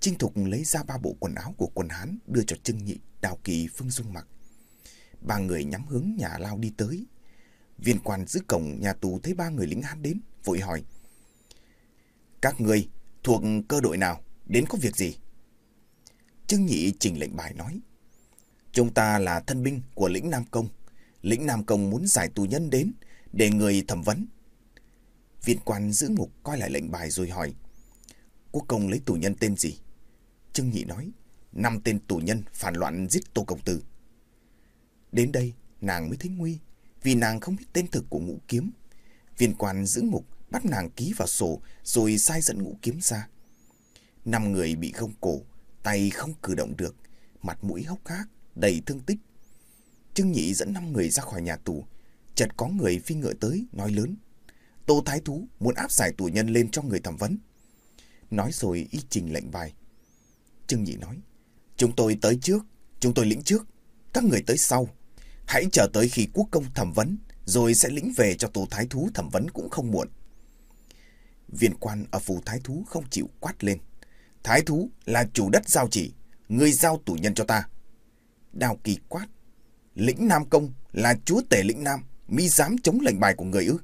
Trinh Thục lấy ra ba bộ quần áo của quân Hán đưa cho Trưng Nhị, Đào Kỳ, Phương Dung mặc. Ba người nhắm hướng nhà lao đi tới. Viên quan giữ cổng nhà tù thấy ba người lính Hán đến, vội hỏi. Các người thuộc cơ đội nào, đến có việc gì? Trưng Nhị trình lệnh bài nói. Chúng ta là thân binh của lĩnh Nam Công. Lĩnh Nam Công muốn giải tù nhân đến để người thẩm vấn. Viên quan giữ ngục coi lại lệnh bài rồi hỏi. Quốc công lấy tù nhân tên gì? Trương Nhị nói. Năm tên tù nhân phản loạn giết Tô Công Tử. Đến đây, nàng mới thấy nguy, vì nàng không biết tên thực của ngũ kiếm. Viên quan giữ ngục bắt nàng ký vào sổ rồi sai dẫn ngũ kiếm ra. Năm người bị không cổ, tay không cử động được, mặt mũi hốc hác, đầy thương tích. Trương Nhị dẫn năm người ra khỏi nhà tù, chợt có người phi ngựa tới, nói lớn. Tô Thái Thú muốn áp giải tù nhân lên cho người thẩm vấn. Nói rồi y trình lệnh bài. Trương Nhị nói, chúng tôi tới trước, chúng tôi lĩnh trước, các người tới sau. Hãy chờ tới khi quốc công thẩm vấn, rồi sẽ lĩnh về cho tù Thái Thú thẩm vấn cũng không muộn. Viên quan ở phủ Thái Thú không chịu quát lên. Thái Thú là chủ đất giao chỉ, người giao tù nhân cho ta. Đào kỳ quát. Lĩnh Nam Công là chúa tể lĩnh Nam, mi dám chống lệnh bài của người ư?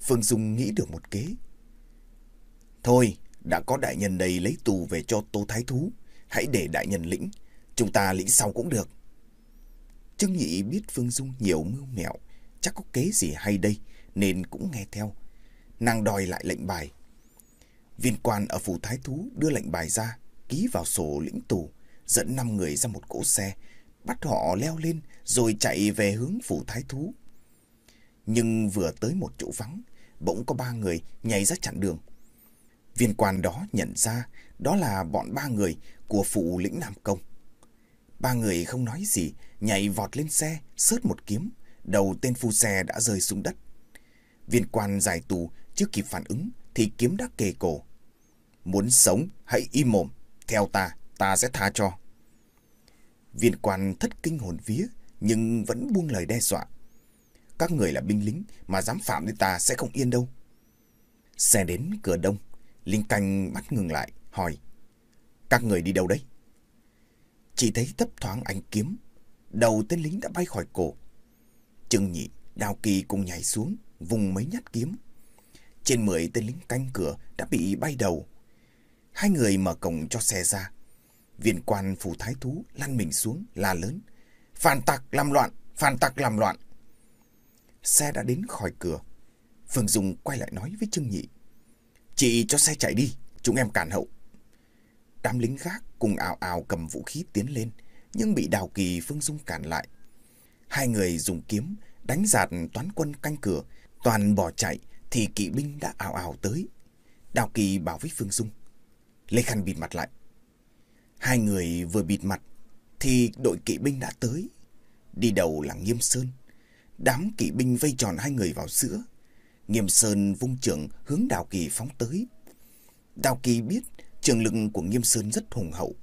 Phương Dung nghĩ được một kế. Thôi, đã có đại nhân đây lấy tù về cho Tô Thái Thú. Hãy để đại nhân lĩnh, chúng ta lĩnh sau cũng được. Trương Nhị biết Phương Dung nhiều mưu mẹo, chắc có kế gì hay đây, nên cũng nghe theo. Nàng đòi lại lệnh bài. Viên quan ở phủ Thái Thú đưa lệnh bài ra, ký vào sổ lĩnh tù, dẫn năm người ra một cỗ xe, bắt họ leo lên rồi chạy về hướng phủ Thái Thú. Nhưng vừa tới một chỗ vắng, bỗng có ba người nhảy ra chặn đường. Viên quan đó nhận ra đó là bọn ba người của phụ lĩnh Nam Công. Ba người không nói gì, nhảy vọt lên xe, sớt một kiếm, đầu tên phu xe đã rơi xuống đất. Viên quan giải tù chưa kịp phản ứng thì kiếm đã kề cổ. Muốn sống, hãy im mồm, theo ta, ta sẽ tha cho. Viên quan thất kinh hồn vía, nhưng vẫn buông lời đe dọa. Các người là binh lính mà dám phạm đến ta sẽ không yên đâu. Xe đến cửa đông, Linh Canh bắt ngừng lại, hỏi. Các người đi đâu đấy? Chỉ thấy thấp thoáng ánh kiếm, đầu tên lính đã bay khỏi cổ. trương nhị, đào kỳ cùng nhảy xuống, vùng mấy nhát kiếm. Trên mười tên lính canh cửa đã bị bay đầu. Hai người mở cổng cho xe ra. Viên quan phủ thái thú lăn mình xuống, la lớn. Phản tặc làm loạn, phản tặc làm loạn. Xe đã đến khỏi cửa. Phương Dung quay lại nói với Trương Nhị. Chị cho xe chạy đi, chúng em cản hậu. Đám lính khác cùng ảo ảo cầm vũ khí tiến lên, nhưng bị Đào Kỳ Phương Dung cản lại. Hai người dùng kiếm đánh giạt toán quân canh cửa, toàn bỏ chạy thì kỵ binh đã ảo ảo tới. Đào Kỳ bảo với Phương Dung. Lấy khăn bịt mặt lại. Hai người vừa bịt mặt thì đội kỵ binh đã tới. Đi đầu là Nghiêm Sơn. Đám kỵ binh vây tròn hai người vào giữa. Nghiêm Sơn vung trưởng hướng Đào Kỳ phóng tới. Đào Kỳ biết trường lực của Nghiêm Sơn rất hùng hậu.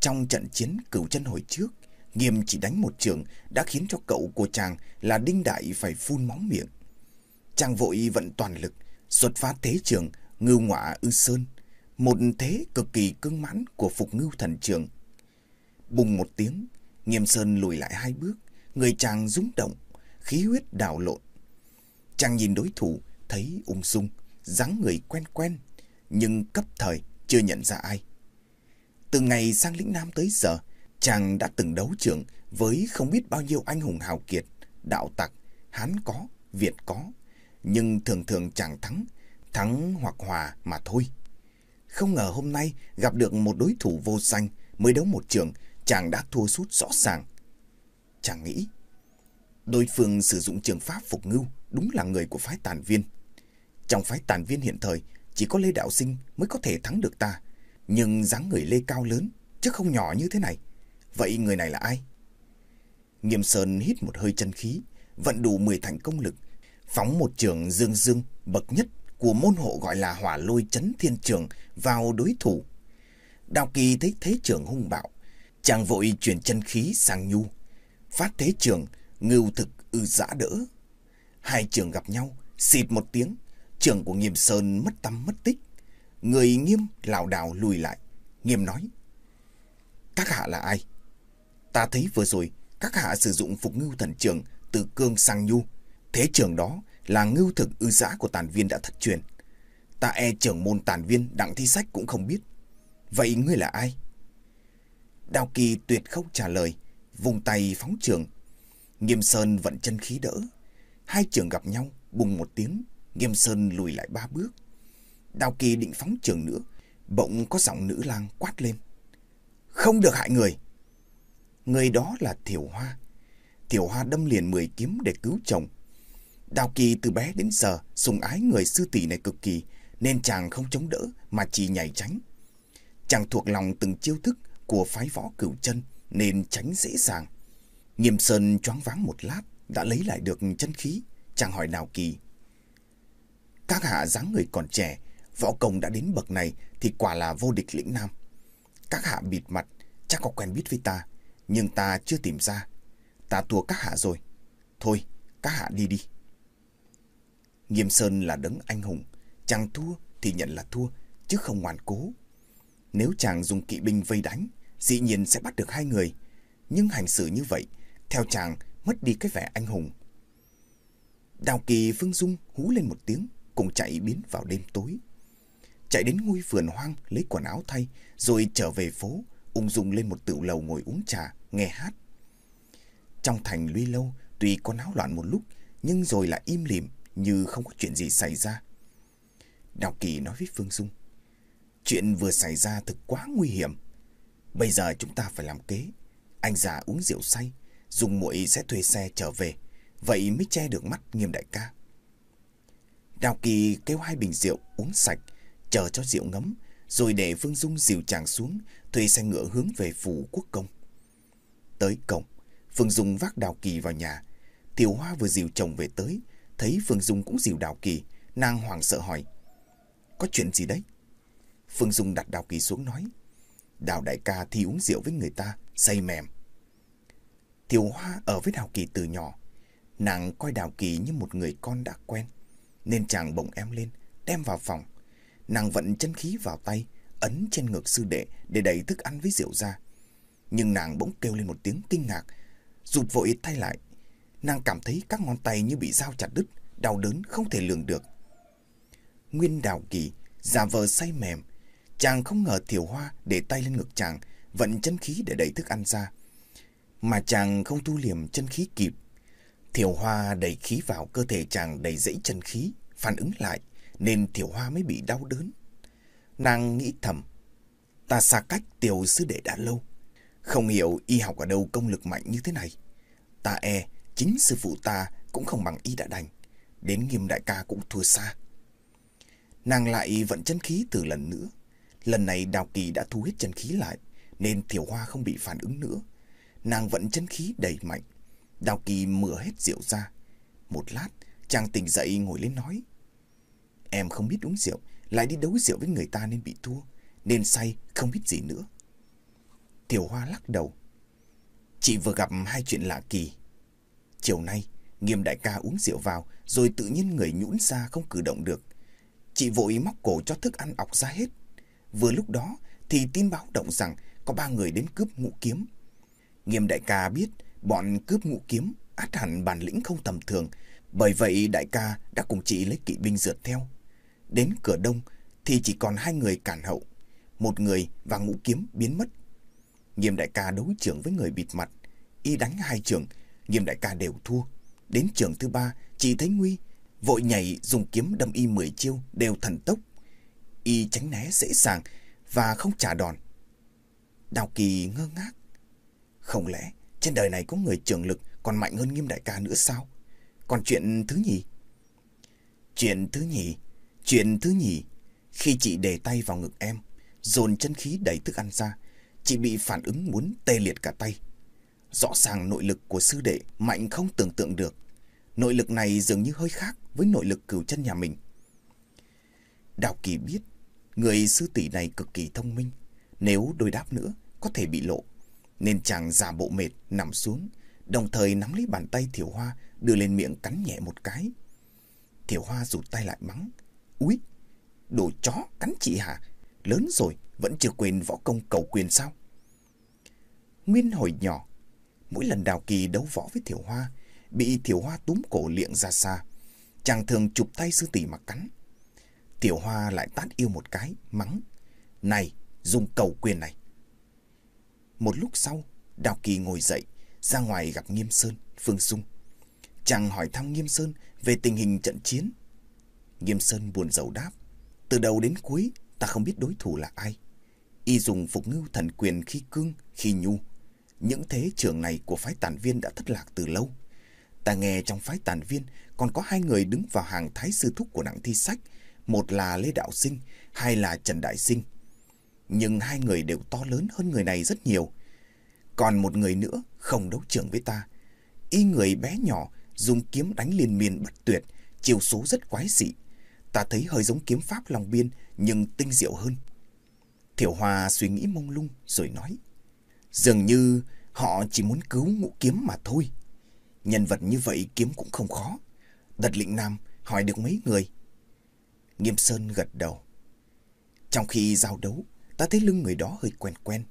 Trong trận chiến cửu chân hồi trước, Nghiêm chỉ đánh một trường đã khiến cho cậu của chàng là Đinh Đại phải phun máu miệng. Chàng vội vận toàn lực, xuất phát thế trường, ngưu ngọa ư sơn, một thế cực kỳ cưng mãn của phục ngưu thần trường. Bùng một tiếng, Nghiêm Sơn lùi lại hai bước, người chàng rúng động, khí huyết đảo lộn. Chàng nhìn đối thủ, thấy ung dung, dáng người quen quen, nhưng cấp thời chưa nhận ra ai. Từ ngày sang lĩnh Nam tới giờ, chàng đã từng đấu trưởng với không biết bao nhiêu anh hùng hào kiệt, đạo tặc, Hán có, Việt có, nhưng thường thường chàng thắng, thắng hoặc hòa mà thôi. Không ngờ hôm nay gặp được một đối thủ vô danh mới đấu một trường, chàng đã thua sút rõ ràng. Chàng nghĩ, đối phương sử dụng trường pháp phục ngưu đúng là người của phái tàn viên. Trong phái tàn viên hiện thời, chỉ có Lê Đạo Sinh mới có thể thắng được ta. Nhưng dáng người Lê cao lớn, chứ không nhỏ như thế này. Vậy người này là ai? Nghiêm Sơn hít một hơi chân khí, vận đủ 10 thành công lực, phóng một trường dương dương bậc nhất của môn hộ gọi là hỏa lôi chấn thiên trường vào đối thủ. Đào Kỳ thấy thế trường hung bạo, chàng vội chuyển chân khí sang nhu. Phát thế trường, ngưu thực ư giã đỡ. Hai trường gặp nhau, xịt một tiếng, trường của Nghiêm Sơn mất tâm mất tích. Người nghiêm lảo đảo lùi lại. Nghiêm nói. Các hạ là ai? Ta thấy vừa rồi các hạ sử dụng phục ngưu thần trường từ cương sang nhu. Thế trường đó là ngưu thực ư giã của tàn viên đã thất truyền. Ta e trưởng môn tàn viên đặng thi sách cũng không biết. Vậy ngươi là ai? Đào Kỳ tuyệt không trả lời, vùng tay phóng trường. Nghiêm Sơn vận chân khí đỡ. Hai trường gặp nhau, bùng một tiếng, Nghiêm Sơn lùi lại ba bước. Đào Kỳ định phóng trường nữa, bỗng có giọng nữ lang quát lên. Không được hại người. Người đó là Thiểu Hoa. Thiểu Hoa đâm liền mười kiếm để cứu chồng. Đào Kỳ từ bé đến giờ sùng ái người sư tỷ này cực kỳ, nên chàng không chống đỡ mà chỉ nhảy tránh. Chàng thuộc lòng từng chiêu thức của phái võ cửu chân nên tránh dễ dàng. Nghiêm Sơn choáng váng một lát đã lấy lại được chân khí. Chàng hỏi nào Kỳ. Các hạ dáng người còn trẻ, võ công đã đến bậc này thì quả là vô địch lĩnh nam. Các hạ bịt mặt, chắc có quen biết với ta, nhưng ta chưa tìm ra. Ta thua các hạ rồi. Thôi, các hạ đi đi. Nghiêm Sơn là đấng anh hùng, chàng thua thì nhận là thua, chứ không ngoan cố. Nếu chàng dùng kỵ binh vây đánh, dĩ nhiên sẽ bắt được hai người. Nhưng hành xử như vậy, theo chàng mất đi cái vẻ anh hùng. Đào Kỳ Phương Dung hú lên một tiếng, cùng chạy biến vào đêm tối. Chạy đến ngôi vườn hoang lấy quần áo thay, rồi trở về phố, ung dung lên một tựu lầu ngồi uống trà, nghe hát. Trong thành Luy Lâu, tuy có náo loạn một lúc, nhưng rồi lại im lìm như không có chuyện gì xảy ra. Đào Kỳ nói với Phương Dung. Chuyện vừa xảy ra thực quá nguy hiểm. Bây giờ chúng ta phải làm kế. Anh già uống rượu say, dùng muội sẽ thuê xe trở về. Vậy mới che được mắt nghiêm đại ca. Đào Kỳ kêu hai bình rượu uống sạch, chờ cho rượu ngấm, rồi để Phương Dung dìu chàng xuống, thuê xe ngựa hướng về phủ quốc công. Tới cổng, Phương Dung vác Đào Kỳ vào nhà. Tiểu Hoa vừa dìu chồng về tới, thấy Phương Dung cũng dìu Đào Kỳ, nàng hoảng sợ hỏi. Có chuyện gì đấy? Phương Dung đặt Đào Kỳ xuống nói. Đào đại ca thì uống rượu với người ta, say mềm. Tiểu Hoa ở với Đào Kỳ từ nhỏ. Nàng coi Đào Kỳ như một người con đã quen. Nên chàng bỗng em lên, đem vào phòng. Nàng vận chân khí vào tay, ấn trên ngực sư đệ để đẩy thức ăn với rượu ra. Nhưng nàng bỗng kêu lên một tiếng kinh ngạc, rụt vội tay lại. Nàng cảm thấy các ngón tay như bị dao chặt đứt, đau đớn không thể lường được. Nguyên Đào Kỳ giả vờ say mềm, chàng không ngờ Tiểu Hoa để tay lên ngực chàng, vận chân khí để đẩy thức ăn ra. Mà chàng không thu liềm chân khí kịp. Thiểu Hoa đẩy khí vào cơ thể chàng đầy dẫy chân khí, phản ứng lại, nên Thiểu Hoa mới bị đau đớn. Nàng nghĩ thầm, ta xa cách tiểu sư đệ đã lâu, không hiểu y học ở đâu công lực mạnh như thế này. Ta e, chính sư phụ ta cũng không bằng y đã đành, đến nghiêm đại ca cũng thua xa. Nàng lại vận chân khí từ lần nữa. Lần này Đào Kỳ đã thu hết chân khí lại, nên Thiểu Hoa không bị phản ứng nữa. Nàng vẫn chân khí đầy mạnh. Đào Kỳ mửa hết rượu ra. Một lát, chàng tỉnh dậy ngồi lên nói. Em không biết uống rượu, lại đi đấu rượu với người ta nên bị thua, nên say, không biết gì nữa. Tiểu Hoa lắc đầu. Chị vừa gặp hai chuyện lạ kỳ. Chiều nay, nghiêm đại ca uống rượu vào, rồi tự nhiên người nhũn ra không cử động được. Chị vội móc cổ cho thức ăn ọc ra hết. Vừa lúc đó thì tin báo động rằng có ba người đến cướp ngũ kiếm. Nghiêm đại ca biết bọn cướp ngũ kiếm át hẳn bản lĩnh không tầm thường. Bởi vậy đại ca đã cùng chị lấy kỵ binh rượt theo. Đến cửa đông thì chỉ còn hai người cản hậu. Một người và ngũ kiếm biến mất. Nghiêm đại ca đấu trưởng với người bịt mặt. Y đánh hai trường, nghiêm đại ca đều thua. Đến trường thứ ba, chị thấy nguy vội nhảy dùng kiếm đâm y mười chiêu đều thần tốc. Y tránh né dễ dàng và không trả đòn. Đào Kỳ ngơ ngác. Không lẽ trên đời này có người trường lực còn mạnh hơn nghiêm đại ca nữa sao? Còn chuyện thứ nhì? Chuyện thứ nhì, chuyện thứ nhì, khi chị đề tay vào ngực em, dồn chân khí đẩy thức ăn ra, chị bị phản ứng muốn tê liệt cả tay. Rõ ràng nội lực của sư đệ mạnh không tưởng tượng được. Nội lực này dường như hơi khác với nội lực cửu chân nhà mình. Đào Kỳ biết, người sư tỷ này cực kỳ thông minh. Nếu đối đáp nữa, có thể bị lộ. Nên chàng giả bộ mệt, nằm xuống, đồng thời nắm lấy bàn tay Thiểu Hoa, đưa lên miệng cắn nhẹ một cái. Thiểu Hoa rụt tay lại mắng. Úi, Đồ chó cắn chị hả? Lớn rồi vẫn chưa quên võ công cầu quyền sao? Nguyên hồi nhỏ, mỗi lần Đào Kỳ đấu võ với Thiểu Hoa, bị Thiểu Hoa túm cổ liệng ra xa, chàng thường chụp tay sư tỷ mà cắn. Tiểu Hoa lại tát yêu một cái, mắng. Này, dùng cầu quyền này. Một lúc sau, Đào Kỳ ngồi dậy, ra ngoài gặp Nghiêm Sơn, Phương Dung. Chàng hỏi thăm Nghiêm Sơn về tình hình trận chiến. Nghiêm Sơn buồn rầu đáp. Từ đầu đến cuối, ta không biết đối thủ là ai. Y dùng phục ngưu thần quyền khi cương, khi nhu. Những thế trưởng này của phái tản viên đã thất lạc từ lâu. Ta nghe trong phái tản viên còn có hai người đứng vào hàng thái sư thúc của nặng thi sách. Một là Lê Đạo Sinh, hai là Trần Đại Sinh. Nhưng hai người đều to lớn hơn người này rất nhiều. Còn một người nữa không đấu trưởng với ta. Y người bé nhỏ, dùng kiếm đánh liên miên bất tuyệt, chiều số rất quái dị. Ta thấy hơi giống kiếm pháp Long Biên, nhưng tinh diệu hơn. Thiểu Hoa suy nghĩ mông lung rồi nói. Dường như họ chỉ muốn cứu ngũ kiếm mà thôi. Nhân vật như vậy kiếm cũng không khó. Đật lĩnh Nam hỏi được mấy người. Nghiêm Sơn gật đầu. Trong khi giao đấu, ta thấy lưng người đó hơi quen quen.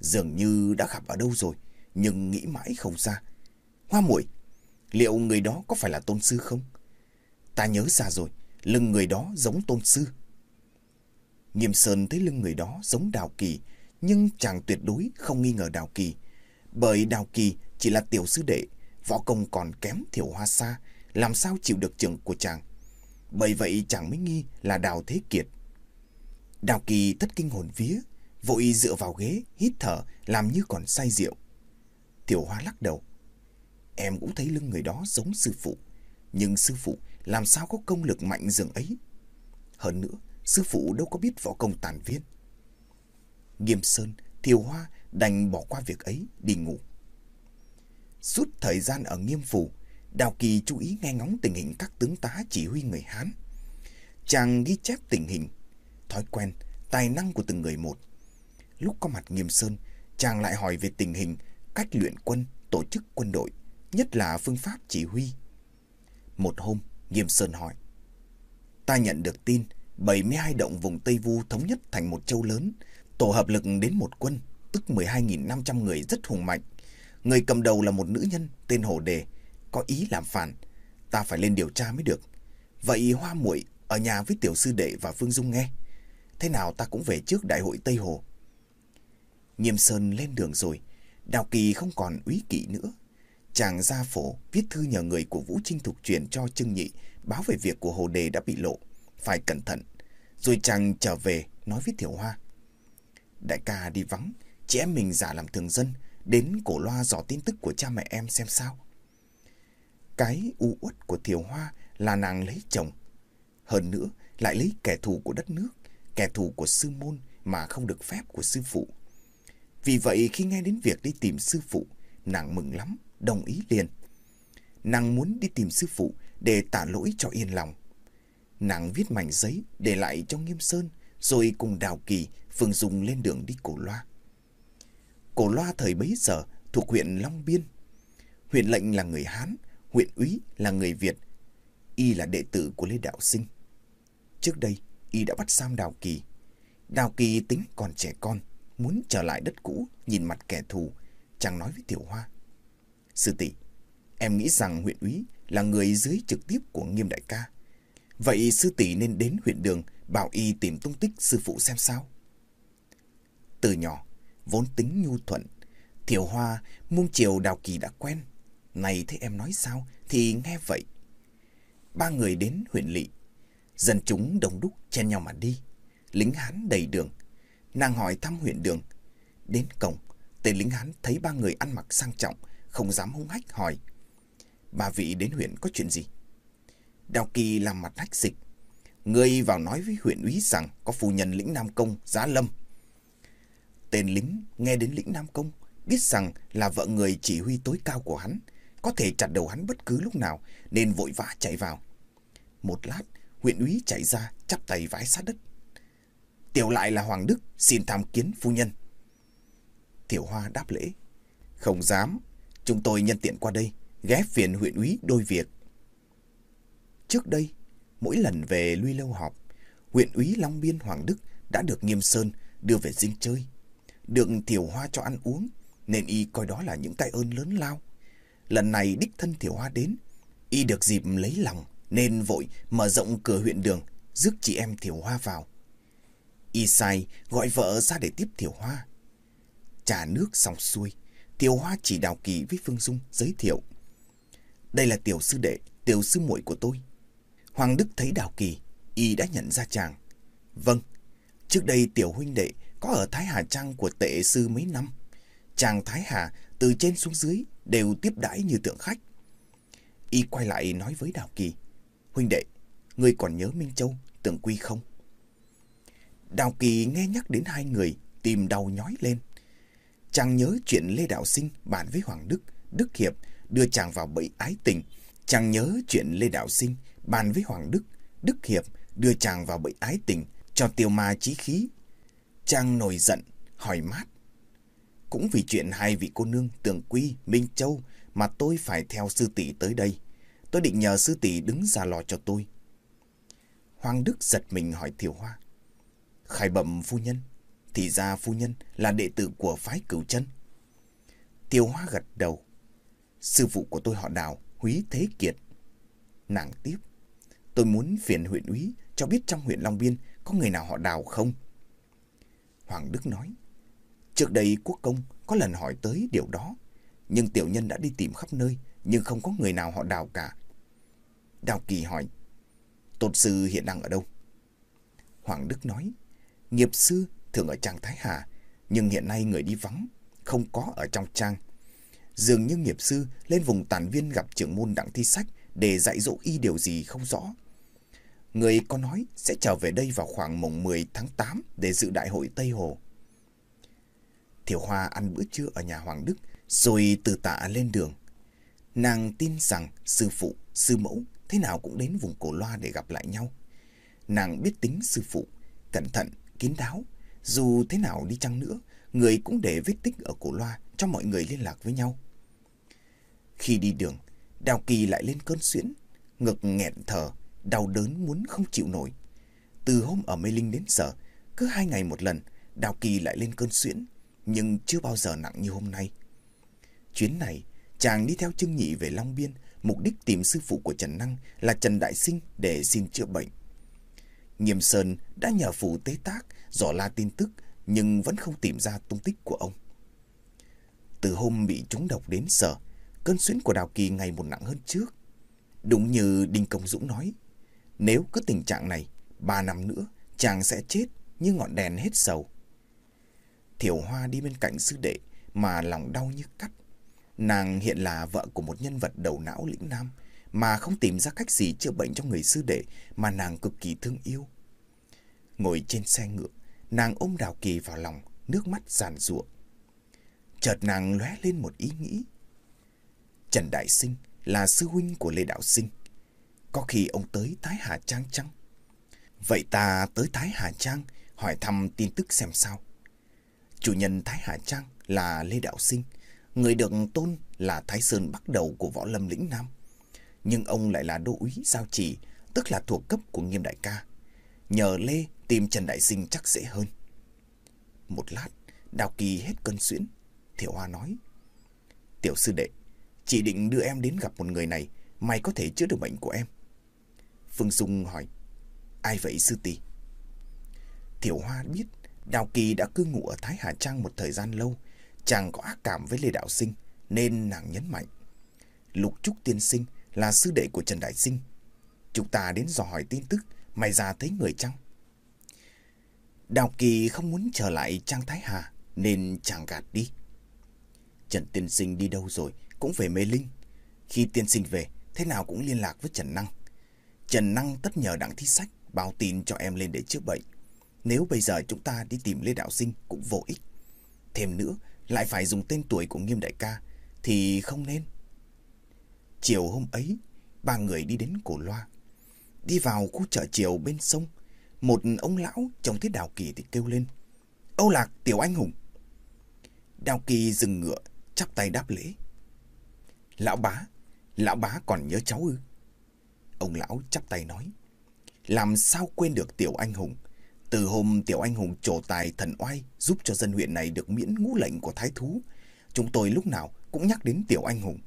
Dường như đã gặp ở đâu rồi, nhưng nghĩ mãi không ra. Hoa muội liệu người đó có phải là tôn sư không? Ta nhớ ra rồi, lưng người đó giống tôn sư. Nghiêm Sơn thấy lưng người đó giống Đào Kỳ, nhưng chàng tuyệt đối không nghi ngờ Đào Kỳ. Bởi Đào Kỳ chỉ là tiểu sư đệ, võ công còn kém thiểu hoa xa, làm sao chịu được trường của chàng. Bởi vậy chàng mới nghi là Đào Thế Kiệt. Đào Kỳ thất kinh hồn vía, vội dựa vào ghế, hít thở, làm như còn say rượu. Tiểu Hoa lắc đầu. Em cũng thấy lưng người đó giống sư phụ, nhưng sư phụ làm sao có công lực mạnh dường ấy. Hơn nữa, sư phụ đâu có biết võ công tàn viên. Nghiêm Sơn, Thiều Hoa đành bỏ qua việc ấy đi ngủ. Suốt thời gian ở Nghiêm Phủ, Đào Kỳ chú ý nghe ngóng tình hình các tướng tá chỉ huy người Hán. Chàng ghi chép tình hình, thói quen, tài năng của từng người một. Lúc có mặt Nghiêm Sơn, chàng lại hỏi về tình hình, cách luyện quân, tổ chức quân đội, nhất là phương pháp chỉ huy. Một hôm, Nghiêm Sơn hỏi. Ta nhận được tin, 72 động vùng Tây Vu thống nhất thành một châu lớn, tổ hợp lực đến một quân, tức 12.500 người rất hùng mạnh. Người cầm đầu là một nữ nhân tên Hồ Đề, có ý làm phản. Ta phải lên điều tra mới được. Vậy Hoa muội ở nhà với tiểu sư đệ và Phương Dung nghe. Thế nào ta cũng về trước đại hội Tây Hồ. Nghiêm Sơn lên đường rồi, Đào Kỳ không còn úy kỵ nữa. Chàng ra phổ viết thư nhờ người của Vũ Trinh Thục truyền cho Trưng Nhị báo về việc của Hồ Đề đã bị lộ. Phải cẩn thận. Rồi chàng trở về nói với Thiểu Hoa. Đại ca đi vắng, chị em mình giả làm thường dân, đến cổ loa dò tin tức của cha mẹ em xem sao. Cái u uất của Thiều Hoa là nàng lấy chồng. Hơn nữa, lại lấy kẻ thù của đất nước, kẻ thù của sư môn mà không được phép của sư phụ. Vì vậy khi nghe đến việc đi tìm sư phụ, nàng mừng lắm, đồng ý liền. Nàng muốn đi tìm sư phụ để tạ lỗi cho yên lòng. Nàng viết mảnh giấy để lại cho Nghiêm Sơn, rồi cùng Đào Kỳ, Phương Dung lên đường đi Cổ Loa. Cổ Loa thời bấy giờ thuộc huyện Long Biên. Huyện lệnh là người Hán, huyện úy là người Việt. Y là đệ tử của Lê Đạo Sinh. Trước đây, Y đã bắt giam Đào Kỳ. Đào Kỳ tính còn trẻ con, muốn trở lại đất cũ, nhìn mặt kẻ thù, chàng nói với Tiểu Hoa. Sư tỷ, em nghĩ rằng huyện úy là người dưới trực tiếp của Nghiêm Đại ca. Vậy sư tỷ nên đến huyện đường bảo y tìm tung tích sư phụ xem sao. Từ nhỏ, vốn tính nhu thuận, Thiểu Hoa muông chiều Đào Kỳ đã quen. Này thấy em nói sao thì nghe vậy. Ba người đến huyện lỵ. Dân chúng đông đúc chen nhau mà đi. Lính Hán đầy đường. Nàng hỏi thăm huyện đường. Đến cổng, tên lính Hán thấy ba người ăn mặc sang trọng, không dám hung hách hỏi. Bà vị đến huyện có chuyện gì? Đào Kỳ làm mặt hách dịch. Người vào nói với huyện úy rằng có phu nhân lĩnh Nam Công, Giá Lâm. Tên lính nghe đến lĩnh Nam Công, biết rằng là vợ người chỉ huy tối cao của hắn, có thể chặt đầu hắn bất cứ lúc nào, nên vội vã chạy vào. Một lát, huyện úy chạy ra, chắp tay vái sát đất. Tiểu lại là Hoàng Đức, xin tham kiến phu nhân. Tiểu Hoa đáp lễ. Không dám, chúng tôi nhân tiện qua đây, ghé phiền huyện úy đôi việc. Trước đây, mỗi lần về Luy Lâu họp, huyện úy Long Biên Hoàng Đức đã được Nghiêm Sơn đưa về dinh chơi. Được tiểu Hoa cho ăn uống, nên y coi đó là những tay ơn lớn lao. Lần này đích thân tiểu Hoa đến, y được dịp lấy lòng, nên vội mở rộng cửa huyện đường, rước chị em Thiểu Hoa vào. Y sai gọi vợ ra để tiếp Thiểu Hoa. Trà nước xong xuôi, Thiểu Hoa chỉ Đào Kỳ với Phương Dung giới thiệu. Đây là tiểu sư đệ, tiểu sư muội của tôi. Hoàng Đức thấy Đào Kỳ, y đã nhận ra chàng. Vâng, trước đây tiểu huynh đệ có ở Thái Hà Trang của tệ sư mấy năm. Chàng Thái Hà từ trên xuống dưới đều tiếp đãi như tượng khách. Y quay lại nói với Đào Kỳ. Huynh đệ, ngươi còn nhớ Minh Châu, Tưởng Quy không? Đào Kỳ nghe nhắc đến hai người, tìm đầu nhói lên. Chàng nhớ chuyện Lê Đạo Sinh bàn với Hoàng Đức, Đức Hiệp đưa chàng vào bẫy ái tình. Chàng nhớ chuyện Lê Đạo Sinh bàn với Hoàng Đức, Đức Hiệp đưa chàng vào bẫy ái tình cho tiêu ma chí khí. Chàng nổi giận, hỏi mát. Cũng vì chuyện hai vị cô nương Tường Quy, Minh Châu mà tôi phải theo sư tỷ tới đây. Tôi định nhờ sư tỷ đứng ra lo cho tôi. Hoàng Đức giật mình hỏi Thiều Hoa. Khải bẩm phu nhân, thì ra phu nhân là đệ tử của phái cửu chân. Tiêu Hoa gật đầu. Sư phụ của tôi họ đào, Húy Thế Kiệt. Nàng tiếp. Tôi muốn phiền huyện úy cho biết trong huyện Long Biên có người nào họ đào không? Hoàng Đức nói. Trước đây quốc công có lần hỏi tới điều đó. Nhưng tiểu nhân đã đi tìm khắp nơi, nhưng không có người nào họ đào cả. Đào Kỳ hỏi. Tôn sư hiện đang ở đâu? Hoàng Đức nói. Nghiệp sư thường ở trang Thái Hà, nhưng hiện nay người đi vắng, không có ở trong trang. Dường như nghiệp sư lên vùng tàn viên gặp trưởng môn đặng thi sách để dạy dỗ y điều gì không rõ. Người có nói sẽ trở về đây vào khoảng mùng 10 tháng 8 để dự đại hội Tây Hồ. Thiểu Hoa ăn bữa trưa ở nhà Hoàng Đức rồi từ tạ lên đường. Nàng tin rằng sư phụ, sư mẫu thế nào cũng đến vùng cổ loa để gặp lại nhau. Nàng biết tính sư phụ, cẩn thận, kín đáo. Dù thế nào đi chăng nữa, người cũng để vết tích ở cổ loa cho mọi người liên lạc với nhau. Khi đi đường, Đào Kỳ lại lên cơn xuyễn, ngực nghẹn thở, đau đớn muốn không chịu nổi. Từ hôm ở Mê Linh đến giờ, cứ hai ngày một lần, Đào Kỳ lại lên cơn xuyễn, nhưng chưa bao giờ nặng như hôm nay. Chuyến này, chàng đi theo Trương Nhị về Long Biên, mục đích tìm sư phụ của Trần Năng là Trần Đại Sinh để xin chữa bệnh. Nghiêm Sơn đã nhờ phủ tế tác dò la tin tức nhưng vẫn không tìm ra tung tích của ông. Từ hôm bị trúng độc đến giờ, cơn xuyến của Đào Kỳ ngày một nặng hơn trước. Đúng như Đinh Công Dũng nói, nếu cứ tình trạng này, ba năm nữa chàng sẽ chết như ngọn đèn hết dầu. Thiểu Hoa đi bên cạnh sư đệ mà lòng đau như cắt. Nàng hiện là vợ của một nhân vật đầu não lĩnh nam mà không tìm ra cách gì chữa bệnh cho người sư đệ mà nàng cực kỳ thương yêu. Ngồi trên xe ngựa, nàng ôm Đào Kỳ vào lòng, nước mắt giàn giụa. Chợt nàng lóe lên một ý nghĩ. Trần Đại Sinh là sư huynh của Lê Đạo Sinh. Có khi ông tới Thái Hà Trang chăng? Vậy ta tới Thái Hà Trang hỏi thăm tin tức xem sao. Chủ nhân Thái Hà Trang là Lê Đạo Sinh, người được tôn là Thái Sơn bắt đầu của võ lâm lĩnh Nam. Nhưng ông lại là đô úy giao chỉ, tức là thuộc cấp của nghiêm đại ca. Nhờ Lê tìm Trần Đại Sinh chắc dễ hơn. Một lát, Đào Kỳ hết cơn xuyễn. Thiệu Hoa nói, Tiểu sư đệ, chị định đưa em đến gặp một người này, mày có thể chữa được bệnh của em. Phương Dung hỏi, ai vậy sư tỷ? Thiểu Hoa biết Đào Kỳ đã cư ngụ ở Thái Hà Trang một thời gian lâu, chàng có ác cảm với Lê Đạo Sinh, nên nàng nhấn mạnh. Lục Trúc Tiên Sinh là sư đệ của Trần Đại Sinh. Chúng ta đến dò hỏi tin tức, mày ra thấy người chăng? Đào Kỳ không muốn trở lại Trang Thái Hà, nên chàng gạt đi. Trần Tiên Sinh đi đâu rồi, cũng về Mê Linh. Khi Tiên Sinh về, thế nào cũng liên lạc với Trần Năng. Trần Năng tất nhờ đặng thi sách, báo tin cho em lên để chữa bệnh. Nếu bây giờ chúng ta đi tìm Lê Đạo Sinh cũng vô ích. Thêm nữa, lại phải dùng tên tuổi của Nghiêm Đại ca, thì không nên. Chiều hôm ấy, ba người đi đến Cổ Loa. Đi vào khu chợ chiều bên sông, một ông lão trông thấy Đào Kỳ thì kêu lên. Âu Lạc, tiểu anh hùng. Đào Kỳ dừng ngựa, chắp tay đáp lễ. Lão bá, lão bá còn nhớ cháu ư? Ông lão chắp tay nói. làm sao quên được Tiểu Anh Hùng. Từ hôm Tiểu Anh Hùng trổ tài thần oai giúp cho dân huyện này được miễn ngũ lệnh của thái thú, chúng tôi lúc nào cũng nhắc đến Tiểu Anh Hùng.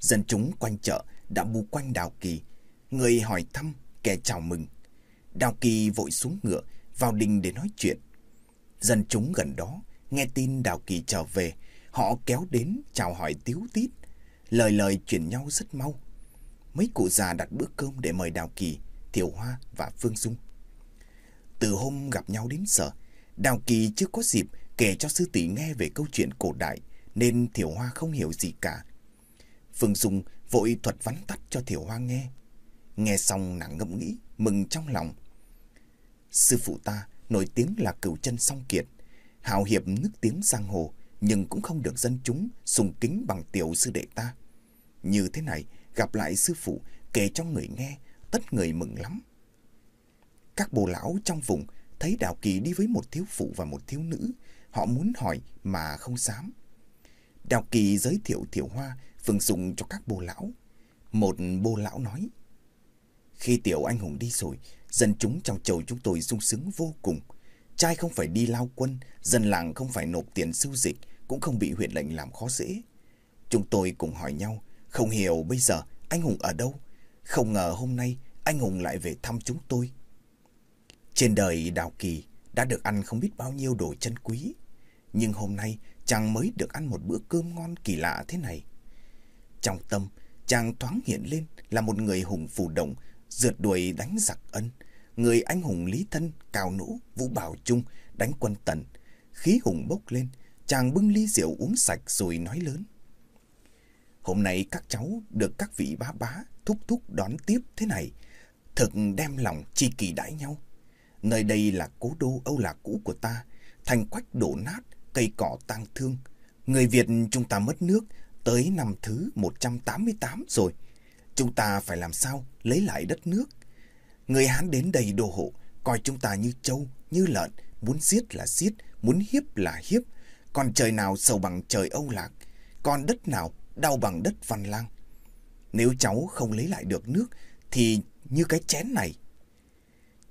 Dân chúng quanh chợ đã bu quanh Đào Kỳ, người hỏi thăm, kẻ chào mừng. Đào Kỳ vội xuống ngựa, vào đình để nói chuyện. Dân chúng gần đó, nghe tin Đào Kỳ trở về, họ kéo đến chào hỏi tiếu tít. Lời lời chuyển nhau rất mau. Mấy cụ già đặt bữa cơm để mời Đào Kỳ, tiểu Hoa và Phương Dung. Từ hôm gặp nhau đến giờ, Đào Kỳ chưa có dịp kể cho sư tỷ nghe về câu chuyện cổ đại, nên thiểu Hoa không hiểu gì cả. Phương Dung vội thuật vắn tắt cho thiểu Hoa nghe. Nghe xong nàng ngẫm nghĩ, mừng trong lòng. Sư phụ ta nổi tiếng là cửu chân song kiệt, hào hiệp nước tiếng giang hồ, nhưng cũng không được dân chúng sùng kính bằng tiểu sư đệ ta. Như thế này, gặp lại sư phụ, kể cho người nghe, tất người mừng lắm. Các bồ lão trong vùng thấy Đào Kỳ đi với một thiếu phụ và một thiếu nữ, họ muốn hỏi mà không dám. Đào Kỳ giới thiệu Thiểu Hoa, Phương Dung cho các bồ lão. Một bồ lão nói, Khi tiểu anh hùng đi rồi, dân chúng trong chầu chúng tôi sung sướng vô cùng. Trai không phải đi lao quân, dân làng không phải nộp tiền sưu dịch, cũng không bị huyện lệnh làm khó dễ. Chúng tôi cùng hỏi nhau, không hiểu bây giờ anh Hùng ở đâu. Không ngờ hôm nay anh Hùng lại về thăm chúng tôi. Trên đời Đào Kỳ đã được ăn không biết bao nhiêu đồ chân quý. Nhưng hôm nay chàng mới được ăn một bữa cơm ngon kỳ lạ thế này. Trong tâm, chàng thoáng hiện lên là một người hùng phù động, rượt đuổi đánh giặc ân. Người anh hùng Lý Thân, Cào Nũ, Vũ Bảo Trung, đánh quân tần. Khí hùng bốc lên, chàng bưng ly rượu uống sạch rồi nói lớn. Hôm nay các cháu được các vị bá bá, thúc thúc đón tiếp thế này. Thực đem lòng chi kỳ đãi nhau. Nơi đây là cố đô Âu Lạc cũ của ta, thành quách đổ nát, cây cỏ tang thương. Người Việt chúng ta mất nước tới năm thứ 188 rồi. Chúng ta phải làm sao lấy lại đất nước. Người Hán đến đầy đô hộ, coi chúng ta như trâu, như lợn, muốn giết là giết, muốn hiếp là hiếp. Còn trời nào sầu bằng trời Âu Lạc, còn đất nào đau bằng đất Văn Lang. Nếu cháu không lấy lại được nước, thì như cái chén này.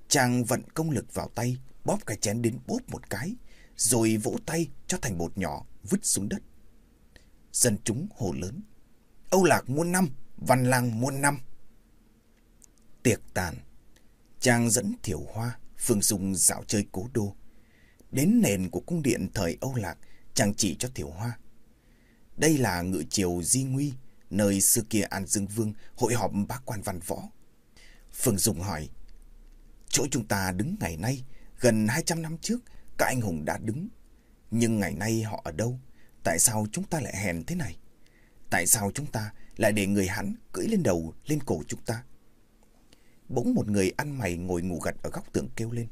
Chàng vận công lực vào tay, bóp cái chén đến bóp một cái, rồi vỗ tay cho thành bột nhỏ, vứt xuống đất. Dân chúng hồ lớn. Âu Lạc muôn năm, Văn Lang muôn năm. Tiệc tàn. Chàng dẫn Thiểu Hoa, Phương Dung dạo chơi cố đô. Đến nền của cung điện thời Âu Lạc, chàng chỉ cho Thiểu Hoa. Đây là ngự triều Di Nguy, nơi xưa kia An Dương Vương hội họp bác quan văn võ. Phương Dung hỏi, chỗ chúng ta đứng ngày nay, gần 200 năm trước, các anh hùng đã đứng. Nhưng ngày nay họ ở đâu? Tại sao chúng ta lại hèn thế này? Tại sao chúng ta lại để người hắn cưỡi lên đầu, lên cổ chúng ta? Bỗng một người ăn mày ngồi ngủ gật ở góc tường kêu lên.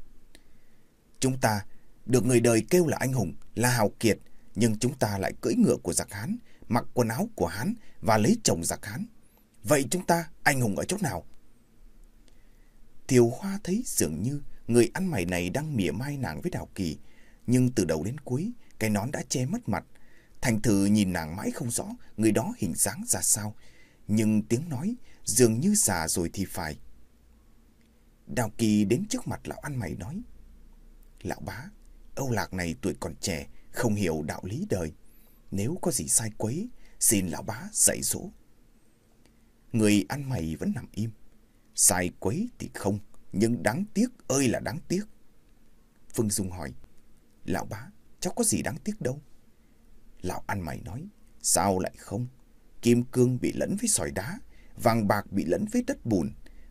Chúng ta được người đời kêu là anh hùng, là hào kiệt, nhưng chúng ta lại cưỡi ngựa của giặc Hán, mặc quần áo của Hán và lấy chồng giặc Hán. Vậy chúng ta anh hùng ở chỗ nào? Tiểu Hoa thấy dường như người ăn mày này đang mỉa mai nàng với Đào Kỳ, nhưng từ đầu đến cuối, cái nón đã che mất mặt. Thành thử nhìn nàng mãi không rõ người đó hình dáng ra sao, nhưng tiếng nói dường như già rồi thì phải. Đào Kỳ đến trước mặt lão ăn mày nói, Lão bá, Âu Lạc này tuổi còn trẻ, không hiểu đạo lý đời. Nếu có gì sai quấy, xin lão bá dạy dỗ. Người ăn mày vẫn nằm im. Sai quấy thì không, nhưng đáng tiếc ơi là đáng tiếc. Phương Dung hỏi, lão bá, cháu có gì đáng tiếc đâu. Lão ăn mày nói, sao lại không? Kim cương bị lẫn với sỏi đá, vàng bạc bị lẫn với đất bùn,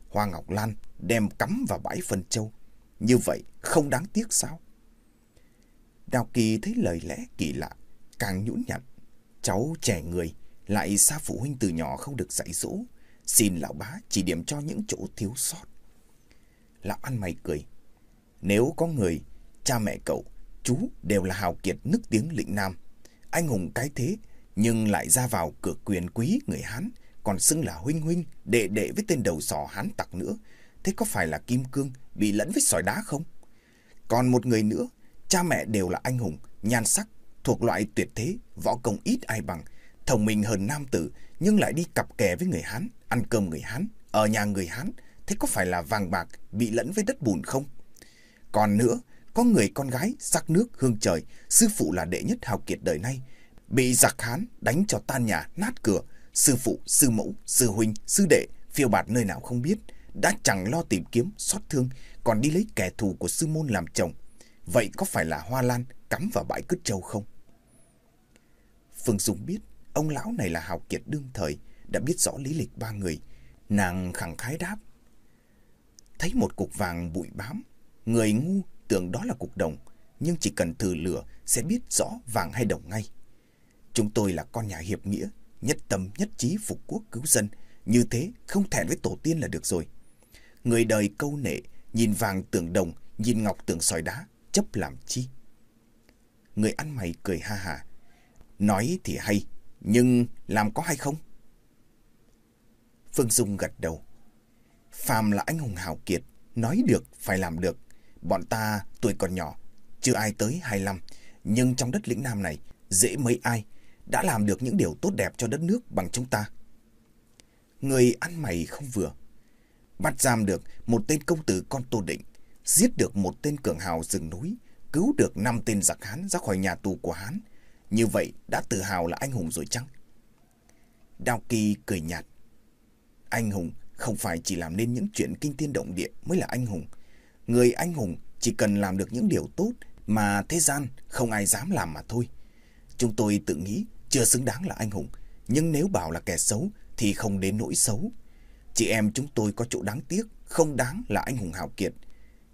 hoa ngọc lan đem cắm vào bãi phân châu. Như vậy không đáng tiếc sao? Đào Kỳ thấy lời lẽ kỳ lạ, càng nhũn nhặn. Cháu trẻ người, lại xa phụ huynh từ nhỏ không được dạy dỗ. Xin lão bá chỉ điểm cho những chỗ thiếu sót. Lão ăn mày cười. Nếu có người, cha mẹ cậu, chú đều là hào kiệt nức tiếng lĩnh nam. Anh hùng cái thế, nhưng lại ra vào cửa quyền quý người Hán, còn xưng là huynh huynh, đệ đệ với tên đầu sò Hán tặc nữa. Thế có phải là kim cương bị lẫn với sỏi đá không? Còn một người nữa, Cha mẹ đều là anh hùng, nhan sắc, thuộc loại tuyệt thế, võ công ít ai bằng, thông minh hơn nam tử, nhưng lại đi cặp kè với người Hán, ăn cơm người Hán, ở nhà người Hán, thế có phải là vàng bạc bị lẫn với đất bùn không? Còn nữa, có người con gái sắc nước hương trời, sư phụ là đệ nhất hào kiệt đời nay, bị giặc hán đánh cho tan nhà, nát cửa, sư phụ, sư mẫu, sư huynh, sư đệ, phiêu bạt nơi nào không biết, đã chẳng lo tìm kiếm, xót thương, còn đi lấy kẻ thù của sư môn làm chồng. Vậy có phải là hoa lan cắm vào bãi cứt châu không? Phương Dung biết, ông lão này là hào kiệt đương thời, đã biết rõ lý lịch ba người. Nàng khẳng khái đáp. Thấy một cục vàng bụi bám, người ngu tưởng đó là cục đồng, nhưng chỉ cần thử lửa sẽ biết rõ vàng hay đồng ngay. Chúng tôi là con nhà hiệp nghĩa, nhất tâm nhất trí phục quốc cứu dân, như thế không thẹn với tổ tiên là được rồi. Người đời câu nệ, nhìn vàng tưởng đồng, nhìn ngọc tưởng sỏi đá, chấp làm chi. Người ăn mày cười ha hà. Nói thì hay, nhưng làm có hay không? Phương Dung gật đầu. Phàm là anh hùng hào kiệt, nói được phải làm được. Bọn ta tuổi còn nhỏ, chưa ai tới 25, nhưng trong đất lĩnh Nam này, dễ mấy ai đã làm được những điều tốt đẹp cho đất nước bằng chúng ta. Người ăn mày không vừa. Bắt giam được một tên công tử con Tô Định, giết được một tên cường hào rừng núi, cứu được năm tên giặc Hán ra khỏi nhà tù của Hán. Như vậy đã tự hào là anh hùng rồi chăng? Đào Kỳ cười nhạt. Anh hùng không phải chỉ làm nên những chuyện kinh thiên động địa mới là anh hùng. Người anh hùng chỉ cần làm được những điều tốt mà thế gian không ai dám làm mà thôi. Chúng tôi tự nghĩ chưa xứng đáng là anh hùng, nhưng nếu bảo là kẻ xấu thì không đến nỗi xấu. Chị em chúng tôi có chỗ đáng tiếc, không đáng là anh hùng hào kiệt.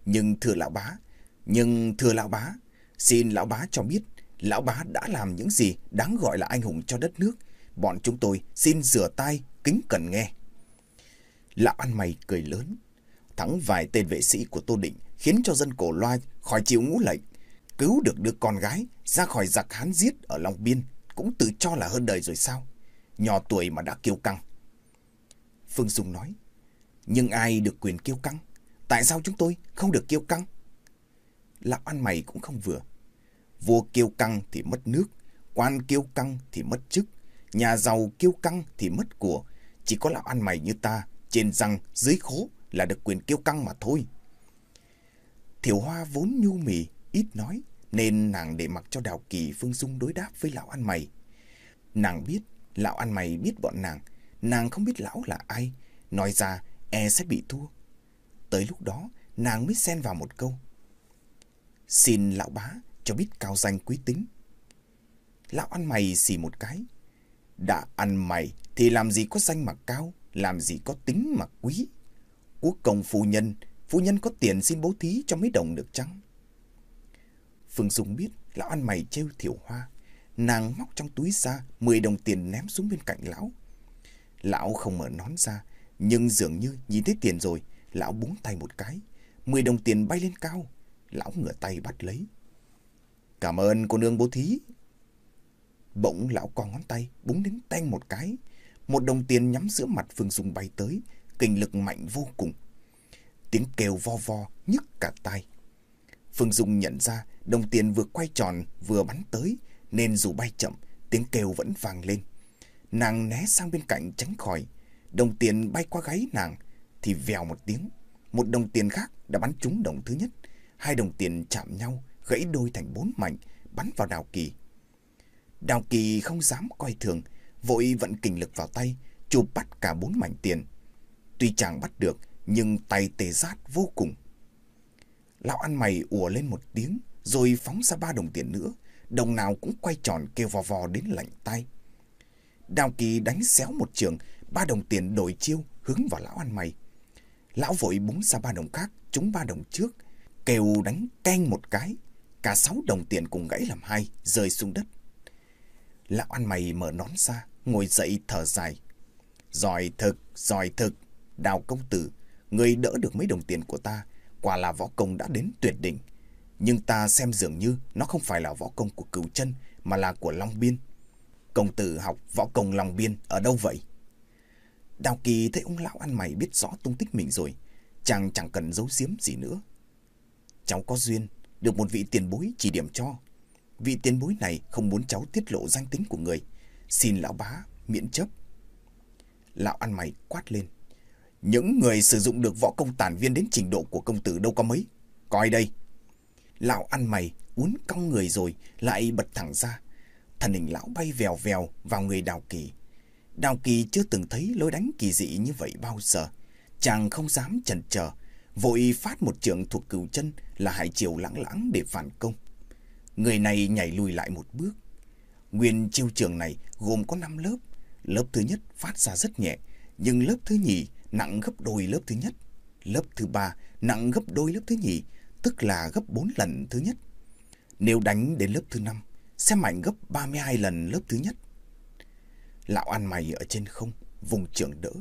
Nhưng thưa lão bá, nhưng thưa lão bá, xin lão bá cho biết lão bá đã làm những gì đáng gọi là anh hùng cho đất nước. Bọn chúng tôi xin rửa tay, kính cẩn nghe. Lão ăn mày cười lớn. Thắng vài tên vệ sĩ của Tô Định khiến cho dân cổ loa khỏi chịu ngũ lệnh. Cứu được đứa con gái ra khỏi giặc hán giết ở Long Biên cũng tự cho là hơn đời rồi sao? Nhỏ tuổi mà đã kiêu căng. Phương Dung nói. Nhưng ai được quyền kiêu căng? Tại sao chúng tôi không được kiêu căng? Lão ăn mày cũng không vừa. Vua kiêu căng thì mất nước, quan kiêu căng thì mất chức, nhà giàu kiêu căng thì mất của. Chỉ có lão ăn mày như ta, trên răng, dưới khố là được quyền kiêu căng mà thôi. Thiểu Hoa vốn nhu mì, ít nói, nên nàng để mặc cho Đào Kỳ Phương Dung đối đáp với lão ăn mày. Nàng biết, lão ăn mày biết bọn nàng, nàng không biết lão là ai, nói ra e sẽ bị thua. Tới lúc đó, nàng mới xen vào một câu. Xin lão bá cho biết cao danh quý tính. Lão ăn mày xì một cái. Đã ăn mày thì làm gì có danh mà cao, làm gì có tính mà quý. Quốc công phu nhân, phu nhân có tiền xin bố thí cho mấy đồng được chăng? Phương Dung biết lão ăn mày trêu thiểu hoa. Nàng móc trong túi ra 10 đồng tiền ném xuống bên cạnh lão. Lão không mở nón ra, nhưng dường như nhìn thấy tiền rồi, lão búng tay một cái. 10 đồng tiền bay lên cao, lão ngửa tay bắt lấy. Cảm ơn cô nương bố thí. Bỗng lão con ngón tay búng đến tanh một cái. Một đồng tiền nhắm giữa mặt Phương Dung bay tới, kinh lực mạnh vô cùng. Tiếng kêu vo vo nhức cả tai. Phương Dung nhận ra đồng tiền vừa quay tròn vừa bắn tới, nên dù bay chậm, tiếng kêu vẫn vang lên. Nàng né sang bên cạnh tránh khỏi. Đồng tiền bay qua gáy nàng, thì vèo một tiếng. Một đồng tiền khác đã bắn trúng đồng thứ nhất. Hai đồng tiền chạm nhau, gãy đôi thành bốn mảnh, bắn vào Đào Kỳ. Đào Kỳ không dám coi thường, vội vận kình lực vào tay, chụp bắt cả bốn mảnh tiền. Tuy chàng bắt được, nhưng tay tê rát vô cùng. Lão ăn mày ùa lên một tiếng, rồi phóng ra ba đồng tiền nữa, đồng nào cũng quay tròn kêu vò vò đến lạnh tay. Đào Kỳ đánh xéo một trường, ba đồng tiền đổi chiêu hướng vào lão ăn mày. Lão vội búng ra ba đồng khác, trúng ba đồng trước, kêu đánh canh một cái. Cả sáu đồng tiền cùng gãy làm hai, rơi xuống đất. Lão ăn mày mở nón ra, ngồi dậy thở dài. Giỏi thực, giỏi thực, đào công tử, người đỡ được mấy đồng tiền của ta, quả là võ công đã đến tuyệt đỉnh. Nhưng ta xem dường như nó không phải là võ công của cửu chân, mà là của Long Biên. Công tử học võ công Long Biên ở đâu vậy? Đào Kỳ thấy ông lão ăn mày biết rõ tung tích mình rồi, chàng chẳng cần giấu giếm gì nữa. Cháu có duyên, được một vị tiền bối chỉ điểm cho. Vị tiền bối này không muốn cháu tiết lộ danh tính của người. Xin lão bá miễn chấp. Lão ăn mày quát lên. Những người sử dụng được võ công tàn viên đến trình độ của công tử đâu có mấy. Coi đây. Lão ăn mày, uốn cong người rồi, lại bật thẳng ra. Thần hình lão bay vèo vèo vào người Đào Kỳ. Đào Kỳ chưa từng thấy lối đánh kỳ dị như vậy bao giờ. Chàng không dám chần chờ, vội phát một trường thuộc cửu chân là hải triều lãng lãng để phản công. Người này nhảy lùi lại một bước. Nguyên chiêu trường này gồm có 5 lớp. Lớp thứ nhất phát ra rất nhẹ, nhưng lớp thứ nhì nặng gấp đôi lớp thứ nhất. Lớp thứ ba nặng gấp đôi lớp thứ nhì, tức là gấp 4 lần thứ nhất. Nếu đánh đến lớp thứ năm, sẽ mạnh gấp 32 lần lớp thứ nhất. Lão ăn mày ở trên không, vùng trường đỡ.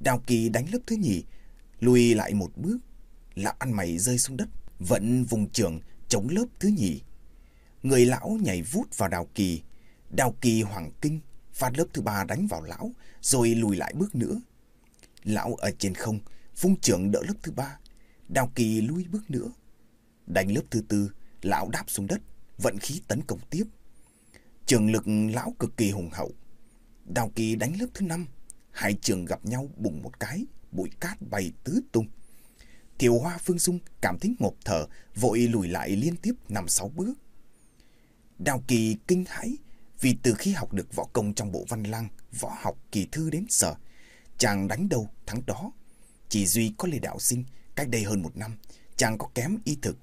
Đào kỳ đánh lớp thứ nhì, lùi lại một bước. Lão ăn mày rơi xuống đất, vẫn vùng trường chống lớp thứ nhì. Người lão nhảy vút vào đào kỳ. Đào kỳ hoàng kinh, phát lớp thứ ba đánh vào lão, rồi lùi lại bước nữa. Lão ở trên không, vung trưởng đỡ lớp thứ ba. Đào kỳ lùi bước nữa. Đánh lớp thứ tư, lão đáp xuống đất, vận khí tấn công tiếp. Trường lực lão cực kỳ hùng hậu. Đào kỳ đánh lớp thứ năm, hai trường gặp nhau bùng một cái, bụi cát bay tứ tung. Thiều Hoa Phương Dung cảm thấy ngộp thở, vội lùi lại liên tiếp năm sáu bước. Đào Kỳ kinh hãi vì từ khi học được võ công trong bộ văn lang, võ học kỳ thư đến giờ, chàng đánh đâu thắng đó. Chỉ duy có Lê Đạo Sinh, cách đây hơn một năm, chàng có kém y thực.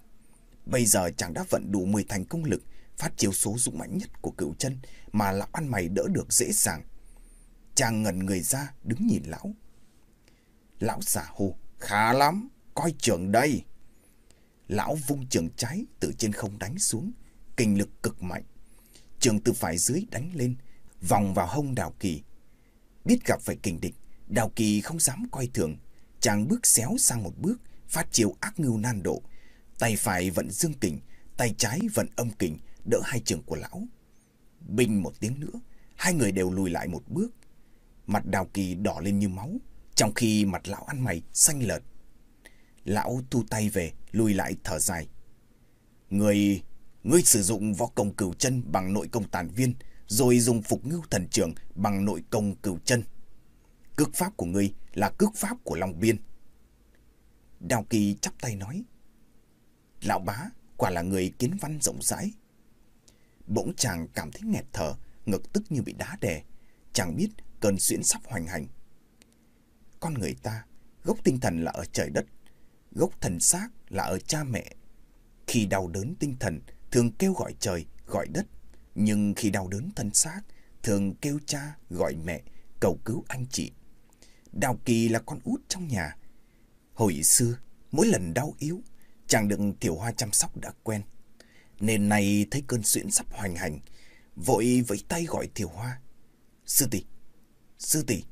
Bây giờ chàng đã vận đủ 10 thành công lực, phát chiếu số dũng mãnh nhất của cựu chân mà lão ăn mày đỡ được dễ dàng. Chàng ngẩn người ra đứng nhìn lão. Lão giả hô, khá lắm, coi trường đây. Lão vung trường trái từ trên không đánh xuống, kinh lực cực mạnh. Trường từ phải dưới đánh lên, vòng vào hông Đào Kỳ. Biết gặp phải kình địch, Đào Kỳ không dám coi thường. Chàng bước xéo sang một bước, phát chiều ác ngưu nan độ. Tay phải vận dương kình, tay trái vận âm kình, đỡ hai trường của lão. Bình một tiếng nữa, hai người đều lùi lại một bước. Mặt Đào Kỳ đỏ lên như máu, trong khi mặt lão ăn mày xanh lợt. Lão thu tay về, lùi lại thở dài. Người, ngươi sử dụng võ công cửu chân bằng nội công tàn viên, rồi dùng phục ngưu thần trưởng bằng nội công cửu chân. Cước pháp của ngươi là cước pháp của Long Biên. Đào Kỳ chắp tay nói. Lão bá quả là người kiến văn rộng rãi. Bỗng chàng cảm thấy nghẹt thở, ngực tức như bị đá đè. Chàng biết cơn xuyễn sắp hoành hành. Con người ta, gốc tinh thần là ở trời đất, gốc thần xác là ở cha mẹ. Khi đau đớn tinh thần, thường kêu gọi trời, gọi đất. Nhưng khi đau đớn thân xác, thường kêu cha, gọi mẹ, cầu cứu anh chị. Đào Kỳ là con út trong nhà. Hồi xưa, mỗi lần đau yếu, chàng được Tiểu Hoa chăm sóc đã quen. Nên nay thấy cơn suyễn sắp hoành hành, vội với tay gọi Tiểu Hoa. Sư tỷ, sư tỷ.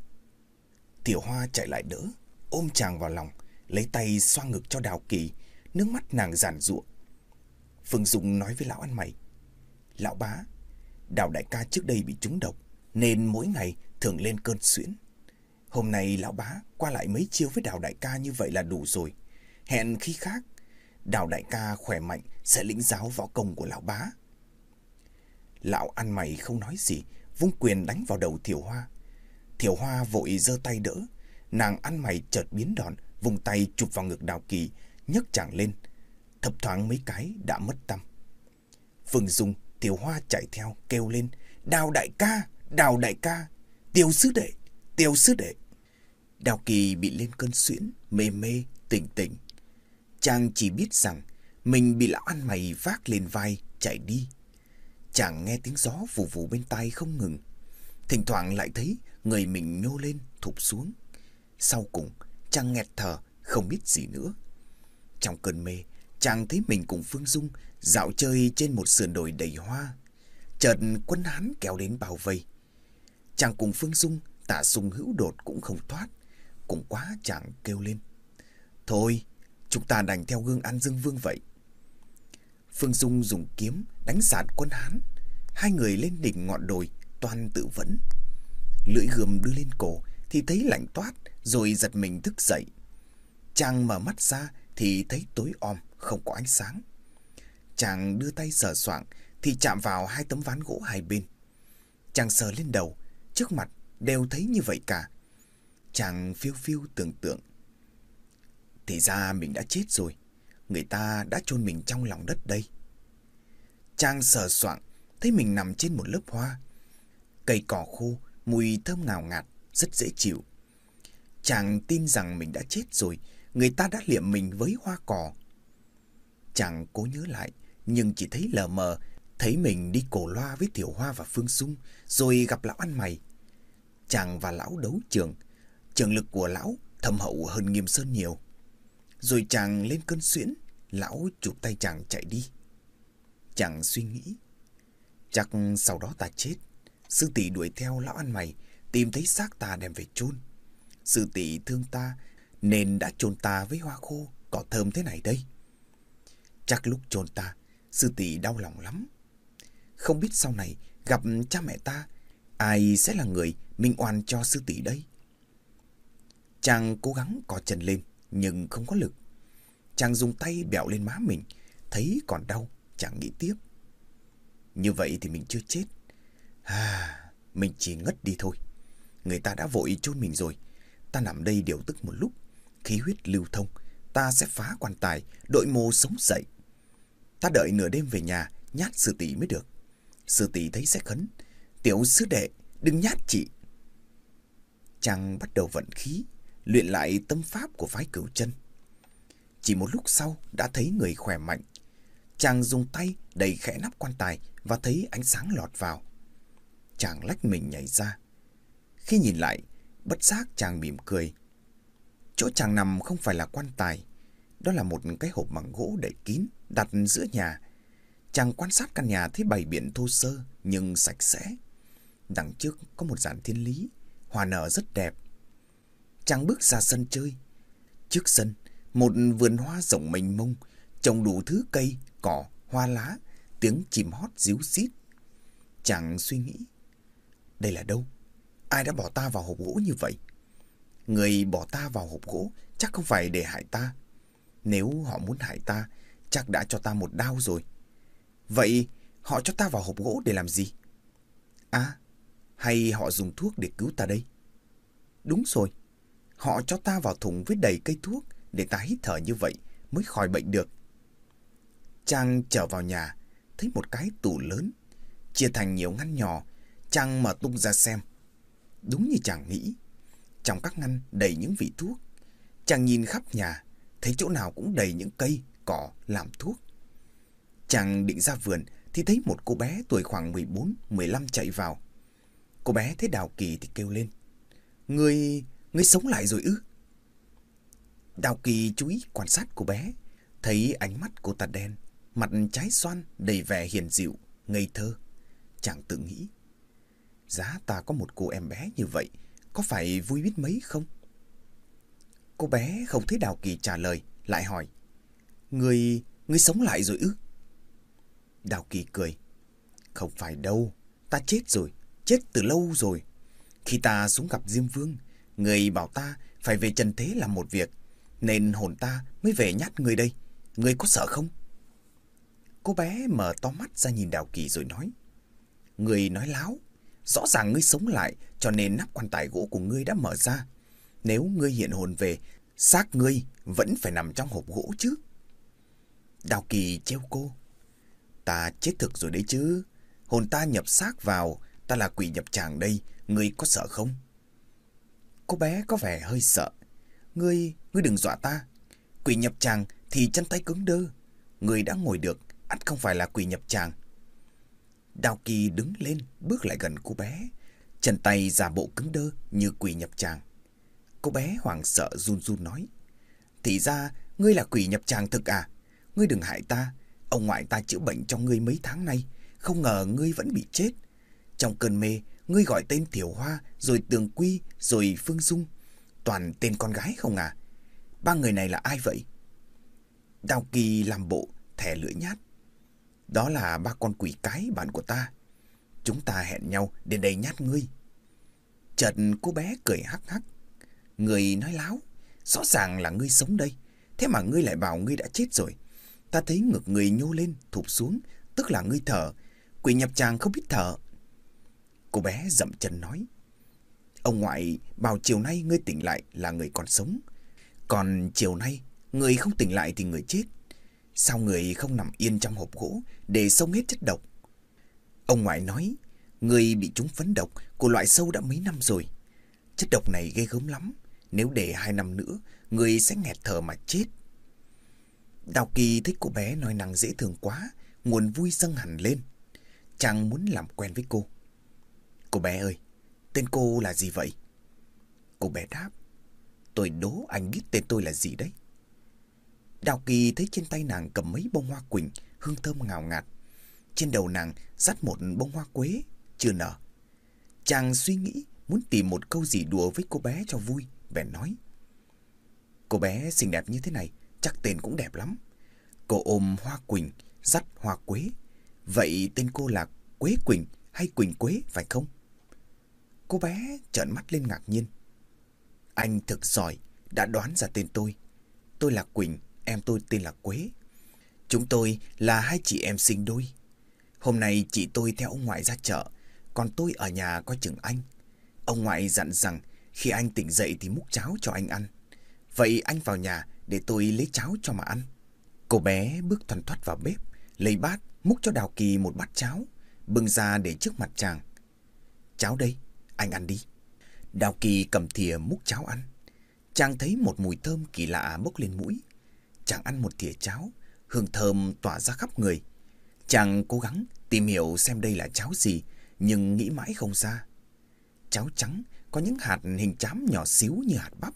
Tiểu Hoa chạy lại đỡ, ôm chàng vào lòng, lấy tay xoa ngực cho Đào Kỳ, nước mắt nàng giàn ruộng. Phương Dung nói với lão ăn mày. Lão bá, Đào đại ca trước đây bị trúng độc, nên mỗi ngày thường lên cơn suyễn. Hôm nay lão bá qua lại mấy chiêu với Đào đại ca như vậy là đủ rồi. Hẹn khi khác, Đào đại ca khỏe mạnh sẽ lĩnh giáo võ công của lão bá. Lão ăn mày không nói gì, vung quyền đánh vào đầu Thiểu Hoa. Thiểu Hoa vội giơ tay đỡ, nàng ăn mày chợt biến đòn, vùng tay chụp vào ngực Đào Kỳ, nhấc chàng lên. Thập thoáng mấy cái đã mất tâm. Phương Dung, Tiểu Hoa chạy theo, kêu lên, Đào đại ca, đào đại ca, tiêu sư đệ, tiêu sư đệ. Đào Kỳ bị lên cơn suyễn, mê mê, tỉnh tỉnh. Chàng chỉ biết rằng mình bị lão ăn mày vác lên vai, chạy đi. Chàng nghe tiếng gió vù vù bên tai không ngừng. Thỉnh thoảng lại thấy người mình nhô lên, thụp xuống. Sau cùng, chàng nghẹt thở, không biết gì nữa. Trong cơn mê, chàng thấy mình cùng Phương Dung dạo chơi trên một sườn đồi đầy hoa. Chợt quân Hán kéo đến bao vây. Chàng cùng Phương Dung tả sung hữu đột cũng không thoát. Cũng quá chàng kêu lên. Thôi, chúng ta đành theo gương An Dương Vương vậy. Phương Dung dùng kiếm đánh sạt quân Hán. Hai người lên đỉnh ngọn đồi, toàn tự vẫn. Lưỡi gươm đưa lên cổ thì thấy lạnh toát rồi giật mình thức dậy. Chàng mở mắt ra thì thấy tối om, không có ánh sáng. Chàng đưa tay sờ soạng thì chạm vào hai tấm ván gỗ hai bên. Chàng sờ lên đầu, trước mặt đều thấy như vậy cả. Chàng phiêu phiêu tưởng tượng. Thì ra mình đã chết rồi. Người ta đã chôn mình trong lòng đất đây. Chàng sờ soạng, thấy mình nằm trên một lớp hoa. Cây cỏ khô, mùi thơm ngào ngạt, rất dễ chịu. Chàng tin rằng mình đã chết rồi, người ta đã liệm mình với hoa cỏ. Chàng cố nhớ lại, nhưng chỉ thấy lờ mờ, thấy mình đi cổ loa với Tiểu Hoa và Phương Sung, rồi gặp lão ăn mày. Chàng và lão đấu trường, trường lực của lão thâm hậu hơn nghiêm sơn nhiều. Rồi chàng lên cơn xuyễn, lão chụp tay chàng chạy đi. Chàng suy nghĩ, chắc sau đó ta chết, sư tỷ đuổi theo lão ăn mày, tìm thấy xác ta đem về chôn. Sư tỷ thương ta nên đã chôn ta với hoa khô, cỏ thơm thế này đây. Chắc lúc chôn ta, sư tỷ đau lòng lắm. Không biết sau này gặp cha mẹ ta, ai sẽ là người minh oan cho sư tỷ đây? Chàng cố gắng cò chân lên, nhưng không có lực. Chàng dùng tay bẹo lên má mình, thấy còn đau, chàng nghĩ tiếp. Như vậy thì mình chưa chết. À, mình chỉ ngất đi thôi. Người ta đã vội chôn mình rồi. Ta nằm đây điều tức một lúc. Khí huyết lưu thông, ta sẽ phá quan tài, đội mồ sống dậy. Ta đợi nửa đêm về nhà, nhát sư tỷ mới được. Sư tỷ thấy sẽ khấn. Tiểu sư đệ, đừng nhát chị. Chàng bắt đầu vận khí, luyện lại tâm pháp của phái cửu chân. Chỉ một lúc sau đã thấy người khỏe mạnh. Chàng dùng tay đẩy khẽ nắp quan tài và thấy ánh sáng lọt vào. Chàng lách mình nhảy ra. Khi nhìn lại, bất giác chàng mỉm cười. Chỗ chàng nằm không phải là quan tài, đó là một cái hộp bằng gỗ đậy kín, đặt giữa nhà. Chàng quan sát căn nhà thấy bày biện thô sơ nhưng sạch sẽ. Đằng trước có một dàn thiên lý, hoa nở rất đẹp. Chàng bước ra sân chơi. Trước sân, một vườn hoa rộng mênh mông, trồng đủ thứ cây, cỏ, hoa lá, tiếng chim hót ríu xít. Chàng suy nghĩ, đây là đâu? Ai đã bỏ ta vào hộp gỗ như vậy? Người bỏ ta vào hộp gỗ chắc không phải để hại ta. Nếu họ muốn hại ta, chắc đã cho ta một đau rồi. Vậy họ cho ta vào hộp gỗ để làm gì? À, hay họ dùng thuốc để cứu ta đây? Đúng rồi, họ cho ta vào thùng với đầy cây thuốc để ta hít thở như vậy mới khỏi bệnh được. Trang trở vào nhà, thấy một cái tủ lớn, chia thành nhiều ngăn nhỏ, Trang mở tung ra xem. Đúng như chàng nghĩ, trong các ngăn đầy những vị thuốc. Chàng nhìn khắp nhà, thấy chỗ nào cũng đầy những cây, cỏ làm thuốc. Chàng định ra vườn thì thấy một cô bé tuổi khoảng 14-15 chạy vào. Cô bé thấy Đào Kỳ thì kêu lên. Người, người sống lại rồi ư? Đào Kỳ chú ý quan sát cô bé, thấy ánh mắt cô ta đen, mặt trái xoan đầy vẻ hiền dịu, ngây thơ. Chàng tự nghĩ, giá ta có một cô em bé như vậy, có phải vui biết mấy không? Cô bé không thấy Đào Kỳ trả lời, lại hỏi, Người, người sống lại rồi ư? Đào Kỳ cười, không phải đâu, ta chết rồi, chết từ lâu rồi. Khi ta xuống gặp Diêm Vương, người bảo ta phải về trần thế làm một việc, nên hồn ta mới về nhát người đây. Người có sợ không? Cô bé mở to mắt ra nhìn Đào Kỳ rồi nói. Người nói láo. Rõ ràng ngươi sống lại cho nên nắp quan tài gỗ của ngươi đã mở ra. Nếu ngươi hiện hồn về, xác ngươi vẫn phải nằm trong hộp gỗ chứ. Đào Kỳ treo cô. Ta chết thực rồi đấy chứ. Hồn ta nhập xác vào, ta là quỷ nhập tràng đây, ngươi có sợ không? Cô bé có vẻ hơi sợ. Ngươi, ngươi đừng dọa ta. Quỷ nhập tràng thì chân tay cứng đơ. Ngươi đã ngồi được, ắt không phải là quỷ nhập tràng. Đào Kỳ đứng lên, bước lại gần cô bé. Chân tay giả bộ cứng đơ như quỷ nhập tràng. Cô bé hoảng sợ run run nói. Thì ra, ngươi là quỷ nhập tràng thực à? Ngươi đừng hại ta. Ông ngoại ta chữa bệnh cho ngươi mấy tháng nay. Không ngờ ngươi vẫn bị chết. Trong cơn mê, ngươi gọi tên Tiểu Hoa, rồi Tường Quy, rồi Phương Dung. Toàn tên con gái không à? Ba người này là ai vậy? Đào Kỳ làm bộ, thẻ lưỡi nhát. Đó là ba con quỷ cái bạn của ta. Chúng ta hẹn nhau đến đây nhát ngươi. Chợt cô bé cười hắc hắc. Người nói láo. Rõ ràng là ngươi sống đây. Thế mà ngươi lại bảo ngươi đã chết rồi. Ta thấy ngực người nhô lên, thụp xuống. Tức là ngươi thở. Quỷ nhập chàng không biết thở. Cô bé dậm chân nói. Ông ngoại bảo chiều nay ngươi tỉnh lại là người còn sống. Còn chiều nay, người không tỉnh lại thì người chết. Sao người không nằm yên trong hộp gỗ để sông hết chất độc? Ông ngoại nói, người bị trúng phấn độc của loại sâu đã mấy năm rồi. Chất độc này ghê gớm lắm. Nếu để hai năm nữa, người sẽ nghẹt thở mà chết. Đào Kỳ thấy cô bé nói năng dễ thương quá, nguồn vui dâng hẳn lên. Chàng muốn làm quen với cô. Cô bé ơi, tên cô là gì vậy? Cô bé đáp, tôi đố anh biết tên tôi là gì đấy. Đào Kỳ thấy trên tay nàng cầm mấy bông hoa quỳnh, hương thơm ngào ngạt. Trên đầu nàng dắt một bông hoa quế, chưa nở. Chàng suy nghĩ muốn tìm một câu gì đùa với cô bé cho vui, bèn nói. Cô bé xinh đẹp như thế này, chắc tên cũng đẹp lắm. Cô ôm hoa quỳnh, dắt hoa quế. Vậy tên cô là Quế Quỳnh hay Quỳnh Quế phải không? Cô bé trợn mắt lên ngạc nhiên. Anh thực giỏi, đã đoán ra tên tôi. Tôi là Quỳnh, em tôi tên là Quế. Chúng tôi là hai chị em sinh đôi. Hôm nay chị tôi theo ông ngoại ra chợ, còn tôi ở nhà coi chừng anh. Ông ngoại dặn rằng khi anh tỉnh dậy thì múc cháo cho anh ăn. Vậy anh vào nhà để tôi lấy cháo cho mà ăn. Cô bé bước thoăn thoắt vào bếp, lấy bát, múc cho Đào Kỳ một bát cháo, bưng ra để trước mặt chàng. Cháo đây, anh ăn đi. Đào Kỳ cầm thìa múc cháo ăn. Chàng thấy một mùi thơm kỳ lạ bốc lên mũi. Chàng ăn một thìa cháo, hương thơm tỏa ra khắp người. Chàng cố gắng tìm hiểu xem đây là cháo gì, nhưng nghĩ mãi không ra. Cháo trắng có những hạt hình chám nhỏ xíu như hạt bắp.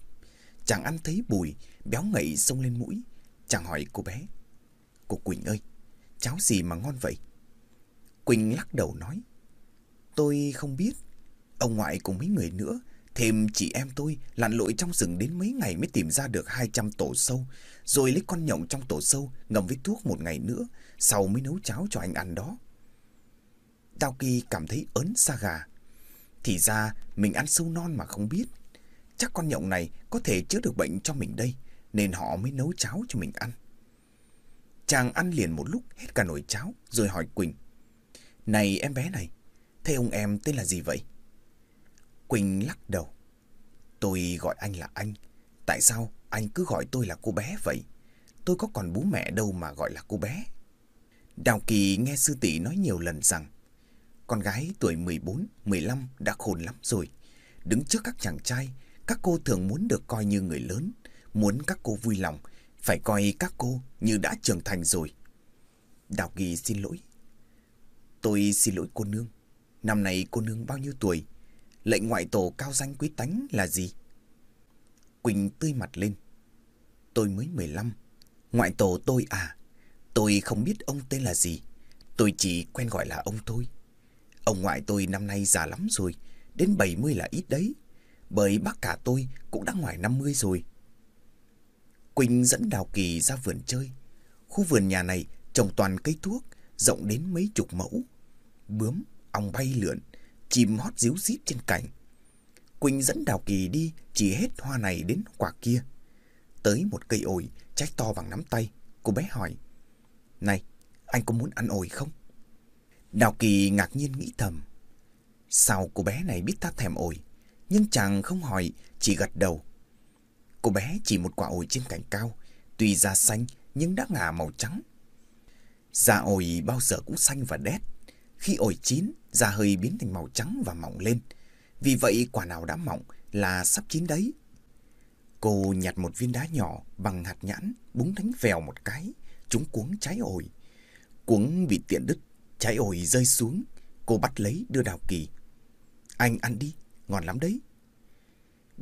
Chàng ăn thấy bùi, béo ngậy xông lên mũi. Chàng hỏi cô bé. Cô Quỳnh ơi, cháo gì mà ngon vậy? Quỳnh lắc đầu nói. Tôi không biết. Ông ngoại cùng mấy người nữa, thêm chị em tôi lặn lội trong rừng đến mấy ngày mới tìm ra được 200 tổ sâu, rồi lấy con nhộng trong tổ sâu ngầm với thuốc một ngày nữa, sau mới nấu cháo cho anh ăn đó. Đào Kỳ cảm thấy ớn xa gà. Thì ra mình ăn sâu non mà không biết. Chắc con nhộng này có thể chữa được bệnh cho mình đây, nên họ mới nấu cháo cho mình ăn. Chàng ăn liền một lúc hết cả nồi cháo, rồi hỏi Quỳnh. Này em bé này, thế ông em tên là gì vậy? Quỳnh lắc đầu. Tôi gọi anh là anh. Tại sao anh cứ gọi tôi là cô bé vậy? Tôi có còn bố mẹ đâu mà gọi là cô bé. Đào Kỳ nghe sư tỷ nói nhiều lần rằng con gái tuổi 14, 15 đã khôn lắm rồi. Đứng trước các chàng trai, các cô thường muốn được coi như người lớn, muốn các cô vui lòng, phải coi các cô như đã trưởng thành rồi. Đào Kỳ xin lỗi. Tôi xin lỗi cô nương. Năm nay cô nương bao nhiêu tuổi? Lệnh ngoại tổ cao danh quý tánh là gì? Quỳnh tươi mặt lên. Tôi mới 15. Ngoại tổ tôi à? Tôi không biết ông tên là gì. Tôi chỉ quen gọi là ông thôi. Ông ngoại tôi năm nay già lắm rồi. Đến 70 là ít đấy. Bởi bác cả tôi cũng đã ngoài 50 rồi. Quỳnh dẫn Đào Kỳ ra vườn chơi. Khu vườn nhà này trồng toàn cây thuốc, rộng đến mấy chục mẫu. Bướm, ong bay lượn, chim hót díu rít trên cành. Quỳnh dẫn Đào Kỳ đi chỉ hết hoa này đến quả kia. Tới một cây ổi, trái to bằng nắm tay, cô bé hỏi. Này, anh có muốn ăn ổi không? Đào Kỳ ngạc nhiên nghĩ thầm. Sao cô bé này biết ta thèm ổi? Nhưng chàng không hỏi, chỉ gật đầu. Cô bé chỉ một quả ổi trên cành cao, tuy da xanh nhưng đã ngả màu trắng. Da ổi bao giờ cũng xanh và đét. Khi ổi chín, da hơi biến thành màu trắng và mỏng lên. Vì vậy quả nào đã mỏng là sắp chín đấy. Cô nhặt một viên đá nhỏ bằng hạt nhãn, búng đánh vèo một cái, chúng cuống trái ổi. Cuống bị tiện đứt, trái ổi rơi xuống. Cô bắt lấy đưa Đào Kỳ. Anh ăn đi, ngon lắm đấy.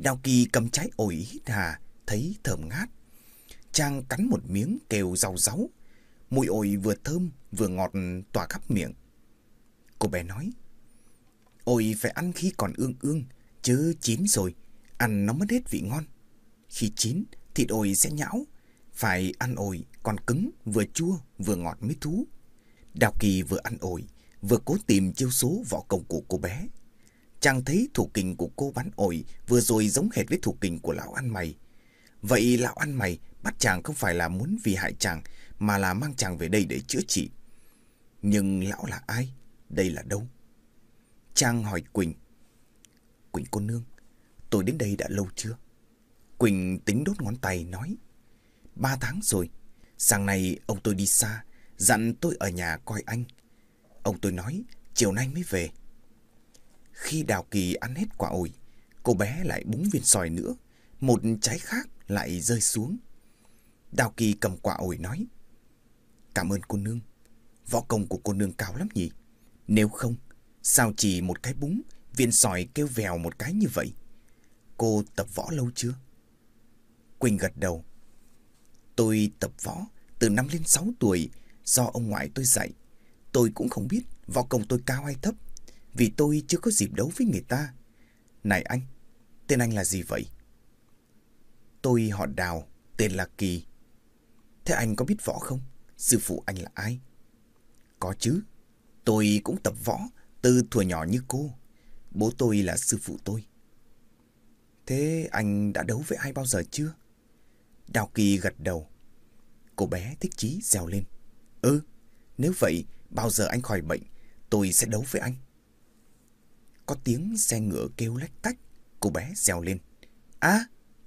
Đào Kỳ cầm trái ổi hít hà, thấy thơm ngát. Trang cắn một miếng kêu rau ráu. Mùi ổi vừa thơm vừa ngọt tỏa khắp miệng. Cô bé nói. Ổi phải ăn khi còn ương ương, chứ chín rồi, ăn nó mất hết vị ngon. Khi chín, thịt ổi sẽ nhão. Phải ăn ổi còn cứng, vừa chua, vừa ngọt mới thú. Đào Kỳ vừa ăn ổi, vừa cố tìm chiêu số võ công của cô bé. Chàng thấy thủ kình của cô bắn ổi vừa rồi giống hệt với thủ kình của lão ăn mày. Vậy lão ăn mày bắt chàng không phải là muốn vì hại chàng mà là mang chàng về đây để chữa trị. Nhưng lão là ai? Đây là đâu? Chàng hỏi Quỳnh. Quỳnh cô nương, tôi đến đây đã lâu chưa? Quỳnh tính đốt ngón tay nói. Ba tháng rồi, sáng nay ông tôi đi xa, dặn tôi ở nhà coi anh. Ông tôi nói chiều nay mới về. Khi Đào Kỳ ăn hết quả ổi, cô bé lại búng viên sỏi nữa, một trái khác lại rơi xuống. Đào Kỳ cầm quả ổi nói, Cảm ơn cô nương, võ công của cô nương cao lắm nhỉ? Nếu không, sao chỉ một cái búng, viên sỏi kêu vèo một cái như vậy? Cô tập võ lâu chưa? Quỳnh gật đầu. Tôi tập võ từ năm lên sáu tuổi do ông ngoại tôi dạy. Tôi cũng không biết võ công tôi cao hay thấp vì tôi chưa có dịp đấu với người ta. Này anh, tên anh là gì vậy? Tôi họ Đào, tên là Kỳ. Thế anh có biết võ không? Sư phụ anh là ai? Có chứ, tôi cũng tập võ từ thuở nhỏ như cô. Bố tôi là sư phụ tôi. Thế anh đã đấu với ai bao giờ chưa? Đào Kỳ gật đầu. Cô bé thích chí dèo lên. Ừ, nếu vậy, bao giờ anh khỏi bệnh, tôi sẽ đấu với anh. Có tiếng xe ngựa kêu lách tách, cô bé reo lên. À,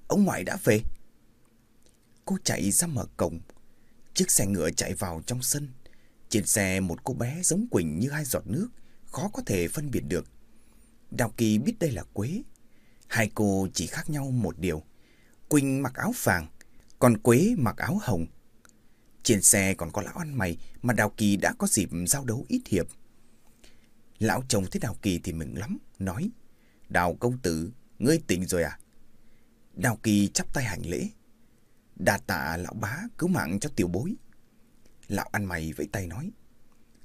ông ngoại đã về. Cô chạy ra mở cổng. Chiếc xe ngựa chạy vào trong sân. Trên xe một cô bé giống Quỳnh như hai giọt nước, khó có thể phân biệt được. Đào Kỳ biết đây là Quế. Hai cô chỉ khác nhau một điều. Quỳnh mặc áo vàng, còn Quế mặc áo hồng. Trên xe còn có lão ăn mày mà Đào Kỳ đã có dịp giao đấu ít hiệp. Lão chồng thấy Đào Kỳ thì mừng lắm, nói Đào công tử, ngươi tỉnh rồi à? Đào Kỳ chắp tay hành lễ. Đà tạ lão bá cứu mạng cho tiểu bối. Lão ăn mày vẫy tay nói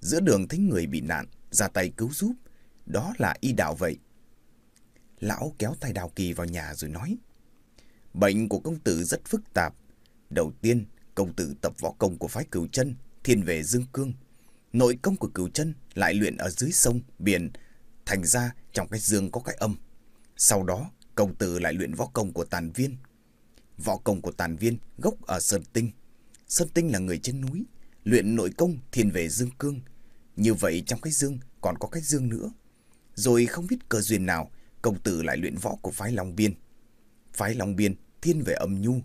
Giữa đường thấy người bị nạn, ra tay cứu giúp. Đó là y đạo vậy. Lão kéo tay Đào Kỳ vào nhà rồi nói Bệnh của công tử rất phức tạp. Đầu tiên, công tử tập võ công của phái cửu chân, thiên về dương cương. Nội công của cửu chân lại luyện ở dưới sông, biển, thành ra trong cái dương có cái âm. Sau đó, công tử lại luyện võ công của tàn viên. Võ công của tàn viên gốc ở Sơn Tinh. Sơn Tinh là người trên núi, luyện nội công thiên về dương cương. Như vậy trong cái dương còn có cái dương nữa. Rồi không biết cơ duyên nào, công tử lại luyện võ của phái Long Biên. Phái Long Biên thiên về âm nhu.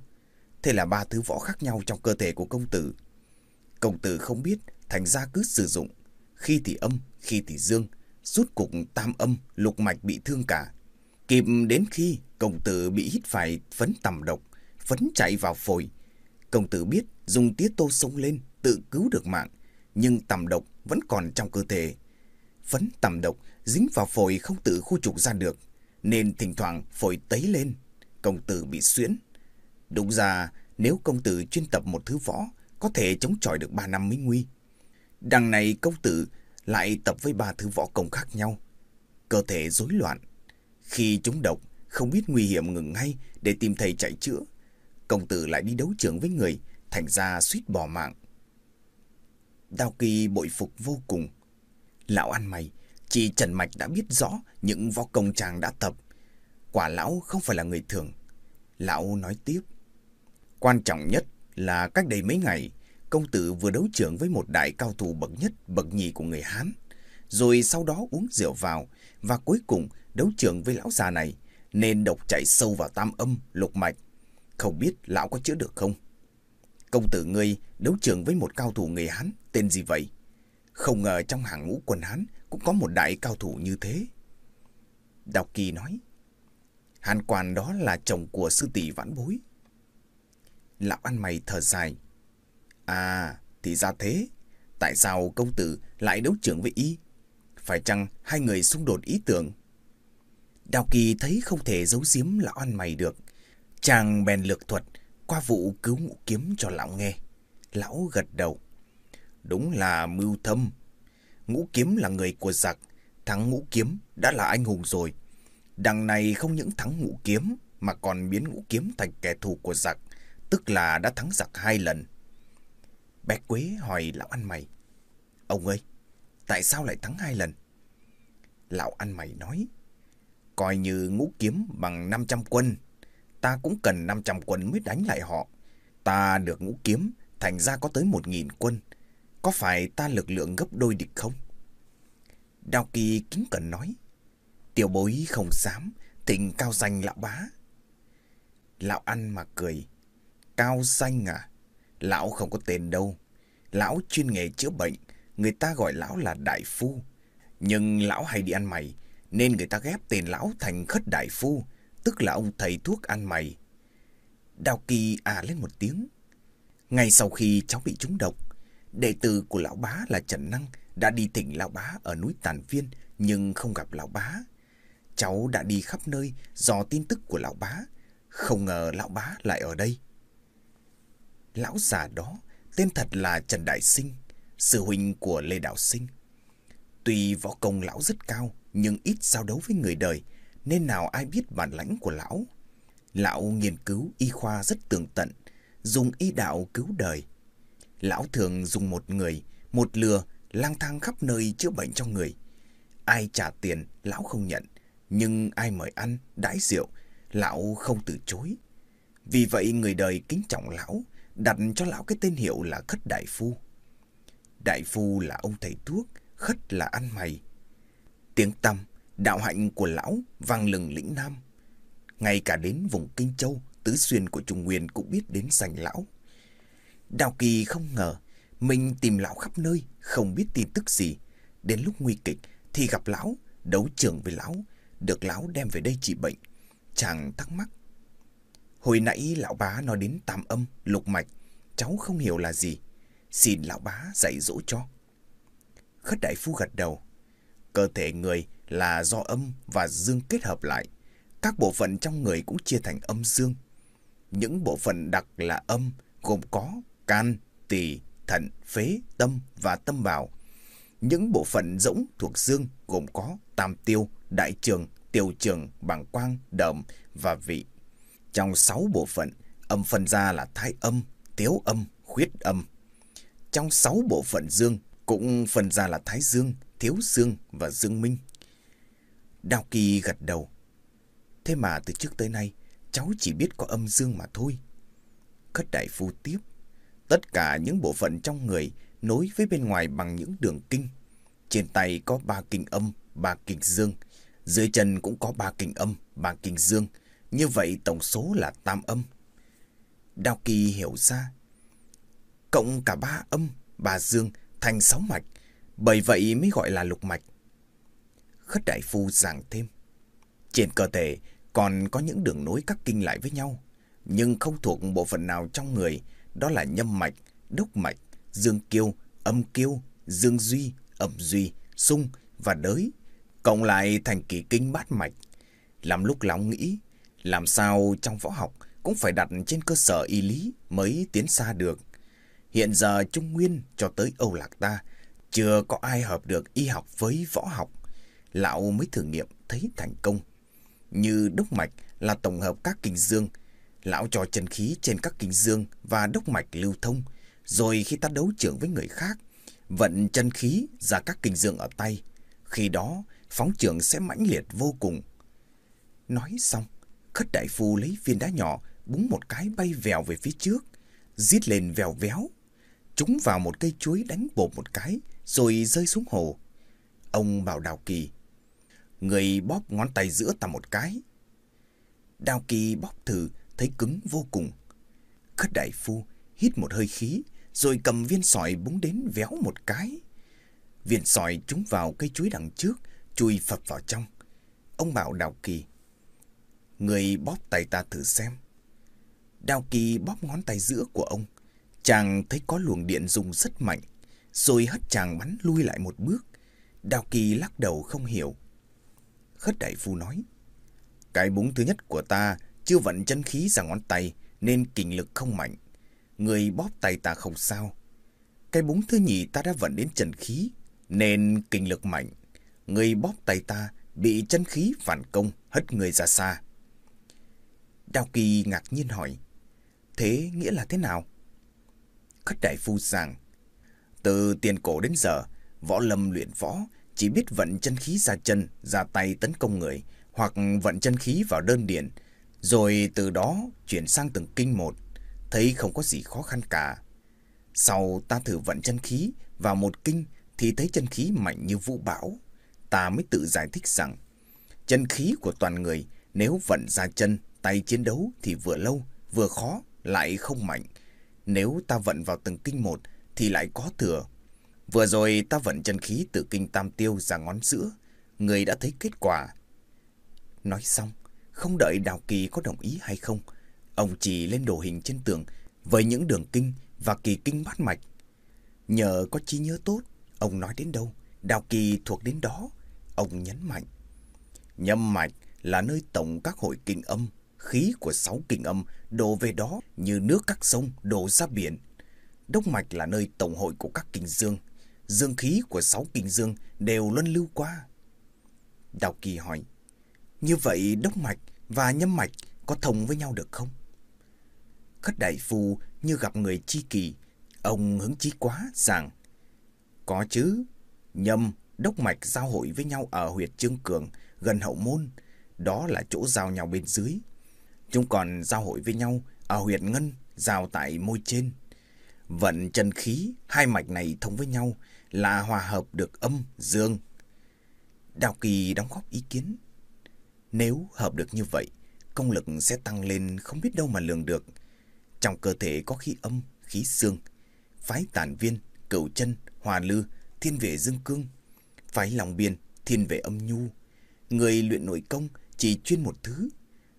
Thế là ba thứ võ khác nhau trong cơ thể của công tử. Công tử không biết, thành ra cứ sử dụng. Khi thì âm, khi thì dương. Rút cục tam âm, lục mạch bị thương cả. Kịp đến khi công tử bị hít phải phấn tầm độc, phấn chạy vào phổi. Công tử biết dùng tía tô sông lên, tự cứu được mạng. Nhưng tầm độc vẫn còn trong cơ thể. Phấn tầm độc dính vào phổi không tự khu trục ra được. Nên thỉnh thoảng phổi tấy lên. Công tử bị xuyễn. Đúng ra nếu công tử chuyên tập một thứ võ có thể chống chọi được ba năm mới nguy. Đằng này công tử lại tập với ba thứ võ công khác nhau. Cơ thể rối loạn. Khi chúng độc, không biết nguy hiểm ngừng ngay để tìm thầy chạy chữa. Công tử lại đi đấu trường với người, thành ra suýt bỏ mạng. Đào Kỳ bội phục vô cùng. Lão ăn mày, chỉ Trần Mạch đã biết rõ những võ công chàng đã tập. Quả lão không phải là người thường. Lão nói tiếp. Quan trọng nhất là cách đây mấy ngày, công tử vừa đấu trưởng với một đại cao thủ bậc nhất, bậc nhì của người Hán. Rồi sau đó uống rượu vào và cuối cùng đấu trưởng với lão già này nên độc chạy sâu vào tam âm, lục mạch. Không biết lão có chữa được không? Công tử ngươi đấu trưởng với một cao thủ người Hán tên gì vậy? Không ngờ trong hàng ngũ quân Hán cũng có một đại cao thủ như thế. Đào Kỳ nói, Hàn Quan đó là chồng của sư tỷ vãn bối. Lão ăn mày thở dài. À, thì ra thế. Tại sao công tử lại đấu trưởng với y? Phải chăng hai người xung đột ý tưởng? Đào Kỳ thấy không thể giấu giếm lão ăn mày được. Chàng bèn lược thuật qua vụ cứu ngũ kiếm cho lão nghe. Lão gật đầu. Đúng là mưu thâm. Ngũ kiếm là người của giặc. Thắng ngũ kiếm đã là anh hùng rồi. Đằng này không những thắng ngũ kiếm mà còn biến ngũ kiếm thành kẻ thù của giặc tức là đã thắng giặc hai lần. Bé Quế hỏi lão ăn mày, Ông ơi, tại sao lại thắng hai lần? Lão ăn mày nói, coi như ngũ kiếm bằng 500 quân, ta cũng cần 500 quân mới đánh lại họ. Ta được ngũ kiếm, thành ra có tới 1.000 quân. Có phải ta lực lượng gấp đôi địch không? Đào Kỳ kính cẩn nói, Tiểu bối không dám, thịnh cao danh lão bá. Lão ăn mà cười. Cao danh à? Lão không có tên đâu. Lão chuyên nghề chữa bệnh, người ta gọi lão là đại phu. Nhưng lão hay đi ăn mày, nên người ta ghép tên lão thành khất đại phu, tức là ông thầy thuốc ăn mày. Đào Kỳ à lên một tiếng. Ngay sau khi cháu bị trúng độc, đệ tử của lão bá là Trần Năng đã đi thỉnh lão bá ở núi Tàn Viên nhưng không gặp lão bá. Cháu đã đi khắp nơi dò tin tức của lão bá, không ngờ lão bá lại ở đây. Lão già đó tên thật là Trần Đại Sinh, sư huynh của Lê Đạo Sinh. Tuy võ công lão rất cao, nhưng ít giao đấu với người đời, nên nào ai biết bản lãnh của lão. Lão nghiên cứu y khoa rất tường tận, dùng y đạo cứu đời. Lão thường dùng một người, một lừa, lang thang khắp nơi chữa bệnh cho người. Ai trả tiền, lão không nhận, nhưng ai mời ăn, đãi rượu, lão không từ chối. Vì vậy người đời kính trọng lão, đặt cho lão cái tên hiệu là Khất Đại Phu. Đại Phu là ông thầy thuốc, Khất là ăn mày. Tiếng tăm, đạo hạnh của lão vang lừng lĩnh nam. Ngay cả đến vùng Kinh Châu, Tứ Xuyên của Trung Nguyên cũng biết đến danh lão. Đào Kỳ không ngờ, mình tìm lão khắp nơi, không biết tin tức gì. Đến lúc nguy kịch thì gặp lão, đấu trường với lão, được lão đem về đây trị bệnh. Chàng thắc mắc. Hồi nãy lão bá nói đến tam âm, lục mạch, cháu không hiểu là gì. Xin lão bá dạy dỗ cho. Khất đại phu gật đầu. Cơ thể người là do âm và dương kết hợp lại. Các bộ phận trong người cũng chia thành âm dương. Những bộ phận đặc là âm gồm có can, tỳ, thận, phế, tâm và tâm bào. Những bộ phận rỗng thuộc dương gồm có tam tiêu, đại trường, tiêu trường, bảng quang, đờm và vị. Trong sáu bộ phận, âm phân ra là thái âm, tiếu âm, khuyết âm. Trong sáu bộ phận dương cũng phân ra là thái dương, thiếu dương và dương minh. Đào Kỳ gật đầu. Thế mà từ trước tới nay, cháu chỉ biết có âm dương mà thôi. Khất đại phu tiếp. Tất cả những bộ phận trong người nối với bên ngoài bằng những đường kinh. Trên tay có ba kinh âm, ba kinh dương. Dưới chân cũng có ba kinh âm, ba kinh dương. Như vậy tổng số là tam âm. Đào Kỳ hiểu ra. Cộng cả ba âm, ba dương thành sáu mạch. Bởi vậy mới gọi là lục mạch. Khất đại phu giảng thêm. Trên cơ thể còn có những đường nối các kinh lại với nhau, nhưng không thuộc bộ phận nào trong người, đó là nhâm mạch, đốc mạch, dương kiêu, âm kiêu, dương duy, âm duy, sung và đới, cộng lại thành kỳ kinh bát mạch. Làm lúc lòng nghĩ, làm sao trong võ học cũng phải đặt trên cơ sở y lý mới tiến xa được. Hiện giờ Trung Nguyên cho tới Âu Lạc ta, chưa có ai hợp được y học với võ học. Lão mới thử nghiệm thấy thành công. Như đốc mạch là tổng hợp các kinh dương, lão cho chân khí trên các kinh dương và đốc mạch lưu thông, rồi khi ta đấu trưởng với người khác, vận chân khí ra các kinh dương ở tay. Khi đó, phóng trưởng sẽ mãnh liệt vô cùng. Nói xong, khất đại phu lấy viên đá nhỏ, búng một cái bay vèo về phía trước, giết lên vèo véo. Chúng vào một cây chuối đánh bột một cái, rồi rơi xuống hồ. Ông bảo Đào Kỳ, người bóp ngón tay giữa ta một cái. Đào Kỳ bóp thử, thấy cứng vô cùng. Khất đại phu hít một hơi khí, rồi cầm viên sỏi búng đến véo một cái. Viên sỏi trúng vào cây chuối đằng trước, chui phập vào trong. Ông bảo Đào Kỳ, người bóp tay ta thử xem. Đào Kỳ bóp ngón tay giữa của ông. Chàng thấy có luồng điện dùng rất mạnh, rồi hất chàng bắn lui lại một bước. Đào Kỳ lắc đầu không hiểu. Khất đại phu nói, cái búng thứ nhất của ta chưa vận chân khí ra ngón tay, nên kinh lực không mạnh. Người bóp tay ta không sao. Cái búng thứ nhì ta đã vận đến chân khí, nên kinh lực mạnh. Người bóp tay ta bị chân khí phản công, hất người ra xa. Đào Kỳ ngạc nhiên hỏi, thế nghĩa là thế nào? Khất đại phu rằng từ tiền cổ đến giờ, võ lâm luyện võ chỉ biết vận chân khí ra chân, ra tay tấn công người, hoặc vận chân khí vào đơn điển, rồi từ đó chuyển sang từng kinh một, thấy không có gì khó khăn cả. Sau ta thử vận chân khí vào một kinh thì thấy chân khí mạnh như vũ bão. Ta mới tự giải thích rằng, Chân khí của toàn người nếu vận ra chân, tay chiến đấu thì vừa lâu, vừa khó, lại không mạnh. Nếu ta vận vào từng kinh một thì lại có thừa. Vừa rồi ta vận chân khí từ kinh tam tiêu ra ngón giữa, người đã thấy kết quả. Nói xong, không đợi Đào Kỳ có đồng ý hay không, ông chỉ lên đồ hình trên tường với những đường kinh và kỳ kinh bát mạch. Nhờ có trí nhớ tốt, ông nói đến đâu, Đào Kỳ thuộc đến đó, ông nhấn mạnh. Nhâm mạch là nơi tổng các hội kinh âm, khí của sáu kinh âm đổ về đó như nước các sông đổ ra biển. Đốc mạch là nơi tổng hội của các kinh dương, dương khí của sáu kinh dương đều luân lưu qua. Đào Kỳ hỏi, như vậy đốc mạch và nhâm mạch có thông với nhau được không? Khất đại phu như gặp người chi kỳ, ông hứng chí quá rằng, có chứ, nhâm, đốc mạch giao hội với nhau ở huyệt Trương Cường, gần hậu môn, đó là chỗ giao nhau bên dưới. Chúng còn giao hội với nhau ở huyệt ngân, giao tại môi trên. Vận chân khí, hai mạch này thông với nhau là hòa hợp được âm, dương. Đào Kỳ đóng góp ý kiến. Nếu hợp được như vậy, công lực sẽ tăng lên không biết đâu mà lường được. Trong cơ thể có khí âm, khí xương, phái tản viên, cửu chân, hòa lư, thiên về dương cương, phái lòng biên, thiên về âm nhu. Người luyện nội công chỉ chuyên một thứ.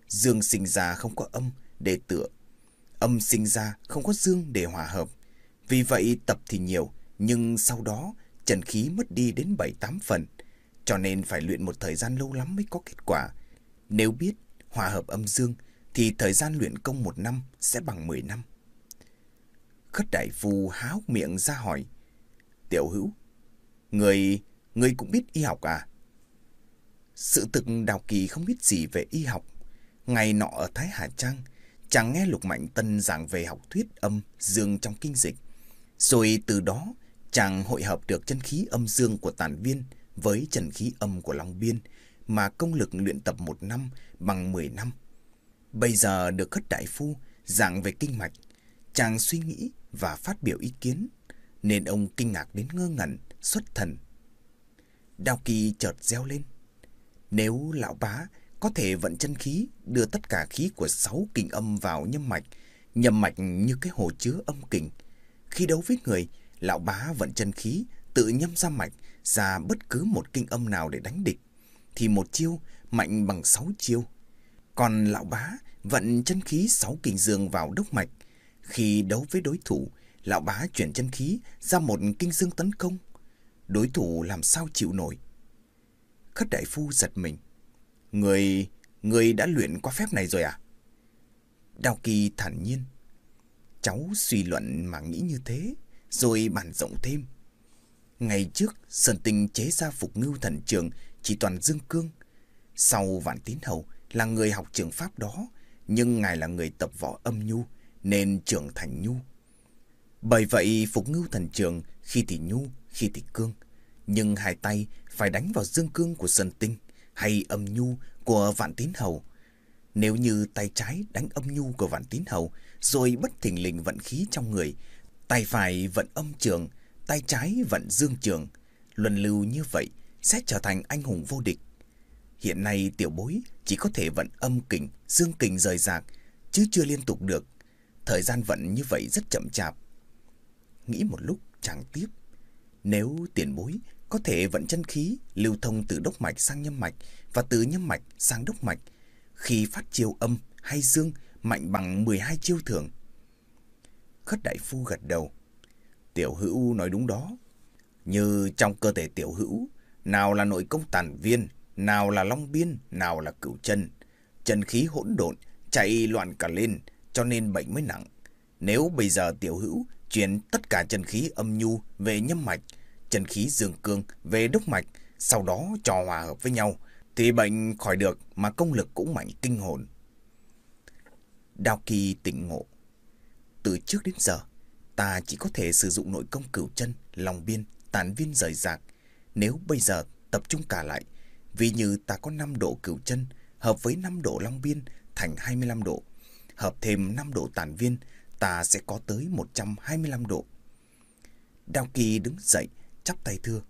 Dương sinh ra không có âm để tựa. Âm sinh ra không có dương để hòa hợp. Vì vậy tập thì nhiều, nhưng sau đó trần khí mất đi đến 7-8 phần. Cho nên phải luyện một thời gian lâu lắm mới có kết quả. Nếu biết hòa hợp âm dương thì thời gian luyện công một năm sẽ bằng 10 năm. Khất đại phu háo miệng ra hỏi. Tiểu hữu, người, người cũng biết y học à? Sự thực Đào Kỳ không biết gì về y học. Ngày nọ ở Thái Hà Trang, chàng nghe Lục Mạnh Tân giảng về học thuyết âm dương trong kinh dịch. Rồi từ đó, chàng hội hợp được chân khí âm dương của tản viên với chân khí âm của Long Biên, mà công lực luyện tập một năm bằng 10 năm. Bây giờ được khất đại phu giảng về kinh mạch, chàng suy nghĩ và phát biểu ý kiến, nên ông kinh ngạc đến ngơ ngẩn, xuất thần. Đào Kỳ chợt reo lên. Nếu lão bá có thể vận chân khí, đưa tất cả khí của sáu kinh âm vào nhâm mạch, nhâm mạch như cái hồ chứa âm kình. Khi đấu với người, lão bá vận chân khí, tự nhâm ra mạch, ra bất cứ một kinh âm nào để đánh địch, thì một chiêu mạnh bằng sáu chiêu. Còn lão bá vận chân khí sáu kinh dương vào đốc mạch. Khi đấu với đối thủ, lão bá chuyển chân khí ra một kinh dương tấn công. Đối thủ làm sao chịu nổi. Khất đại phu giật mình. Người, người đã luyện qua phép này rồi à? Đào Kỳ thản nhiên. Cháu suy luận mà nghĩ như thế, rồi bàn rộng thêm. Ngày trước, Sơn Tinh chế ra phục ngưu thần trường chỉ toàn dương cương. Sau Vạn Tín Hầu là người học trường pháp đó, nhưng ngài là người tập võ âm nhu, nên trưởng thành nhu. Bởi vậy, phục ngưu thần trường khi thì nhu, khi thì cương. Nhưng hai tay phải đánh vào dương cương của Sơn Tinh hay âm nhu của Vạn Tín Hầu. Nếu như tay trái đánh âm nhu của Vạn Tín Hầu rồi bất thình lình vận khí trong người, tay phải vận âm trường, tay trái vận dương trường, luân lưu như vậy sẽ trở thành anh hùng vô địch. Hiện nay tiểu bối chỉ có thể vận âm kình, dương kình rời rạc, chứ chưa liên tục được. Thời gian vận như vậy rất chậm chạp. Nghĩ một lúc chẳng tiếp. Nếu tiền bối có thể vận chân khí lưu thông từ đốc mạch sang nhâm mạch và từ nhâm mạch sang đốc mạch khi phát chiêu âm hay dương mạnh bằng 12 chiêu thường. Khất đại phu gật đầu. Tiểu hữu nói đúng đó. Như trong cơ thể tiểu hữu, nào là nội công tàn viên, nào là long biên, nào là cửu chân. Chân khí hỗn độn, chạy loạn cả lên, cho nên bệnh mới nặng. Nếu bây giờ tiểu hữu chuyển tất cả chân khí âm nhu về nhâm mạch, chân khí dương cương về đốc mạch, sau đó trò hòa hợp với nhau, thì bệnh khỏi được mà công lực cũng mạnh kinh hồn. Đào Kỳ tỉnh ngộ. Từ trước đến giờ, ta chỉ có thể sử dụng nội công cửu chân, lòng biên, tàn viên rời rạc. Nếu bây giờ tập trung cả lại, vì như ta có 5 độ cửu chân, hợp với 5 độ long biên thành 25 độ. Hợp thêm 5 độ tàn viên, ta sẽ có tới 125 độ. Đào Kỳ đứng dậy, chắp tay thưa.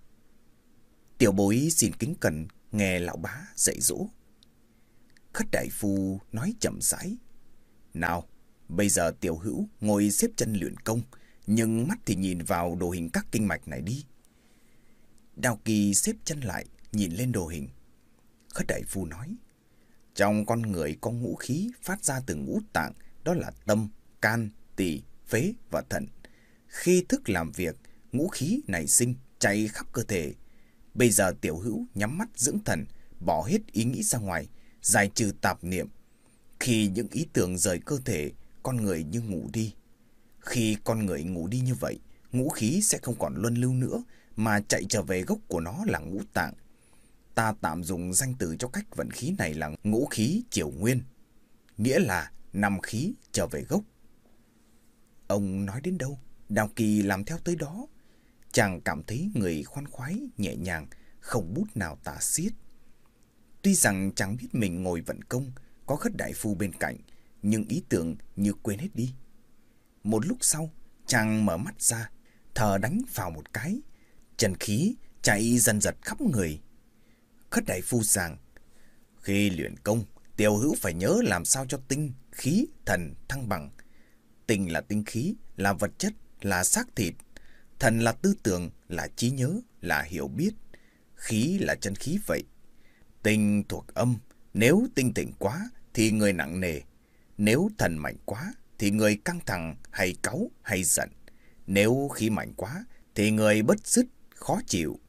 Tiểu bối xin kính cẩn nghe lão bá dạy dỗ. Khất đại phu nói chậm rãi. Nào, bây giờ tiểu hữu ngồi xếp chân luyện công, nhưng mắt thì nhìn vào đồ hình các kinh mạch này đi. Đào Kỳ xếp chân lại, nhìn lên đồ hình. Khất đại phu nói, trong con người có ngũ khí phát ra từ ngũ tạng, đó là tâm, can, tỳ, phế và thận. Khi thức làm việc, ngũ khí nảy sinh, chạy khắp cơ thể. Bây giờ tiểu hữu nhắm mắt dưỡng thần, bỏ hết ý nghĩ ra ngoài, giải trừ tạp niệm. Khi những ý tưởng rời cơ thể, con người như ngủ đi. Khi con người ngủ đi như vậy, ngũ khí sẽ không còn luân lưu nữa, mà chạy trở về gốc của nó là ngũ tạng. Ta tạm dùng danh từ cho cách vận khí này là ngũ khí triều nguyên, nghĩa là năm khí trở về gốc. Ông nói đến đâu, Đào Kỳ làm theo tới đó. Chàng cảm thấy người khoan khoái, nhẹ nhàng, không bút nào tả xiết. Tuy rằng chàng biết mình ngồi vận công, có khất đại phu bên cạnh, nhưng ý tưởng như quên hết đi. Một lúc sau, chàng mở mắt ra, thở đánh vào một cái. Trần khí chạy dần dật khắp người. Khất đại phu rằng, khi luyện công, tiểu hữu phải nhớ làm sao cho tinh, khí, thần thăng bằng. Tinh là tinh khí, là vật chất, là xác thịt. Thần là tư tưởng, là trí nhớ, là hiểu biết. Khí là chân khí vậy. Tinh thuộc âm, nếu tinh tỉnh quá thì người nặng nề. Nếu thần mạnh quá thì người căng thẳng hay cáu hay giận. Nếu khí mạnh quá thì người bất dứt, khó chịu.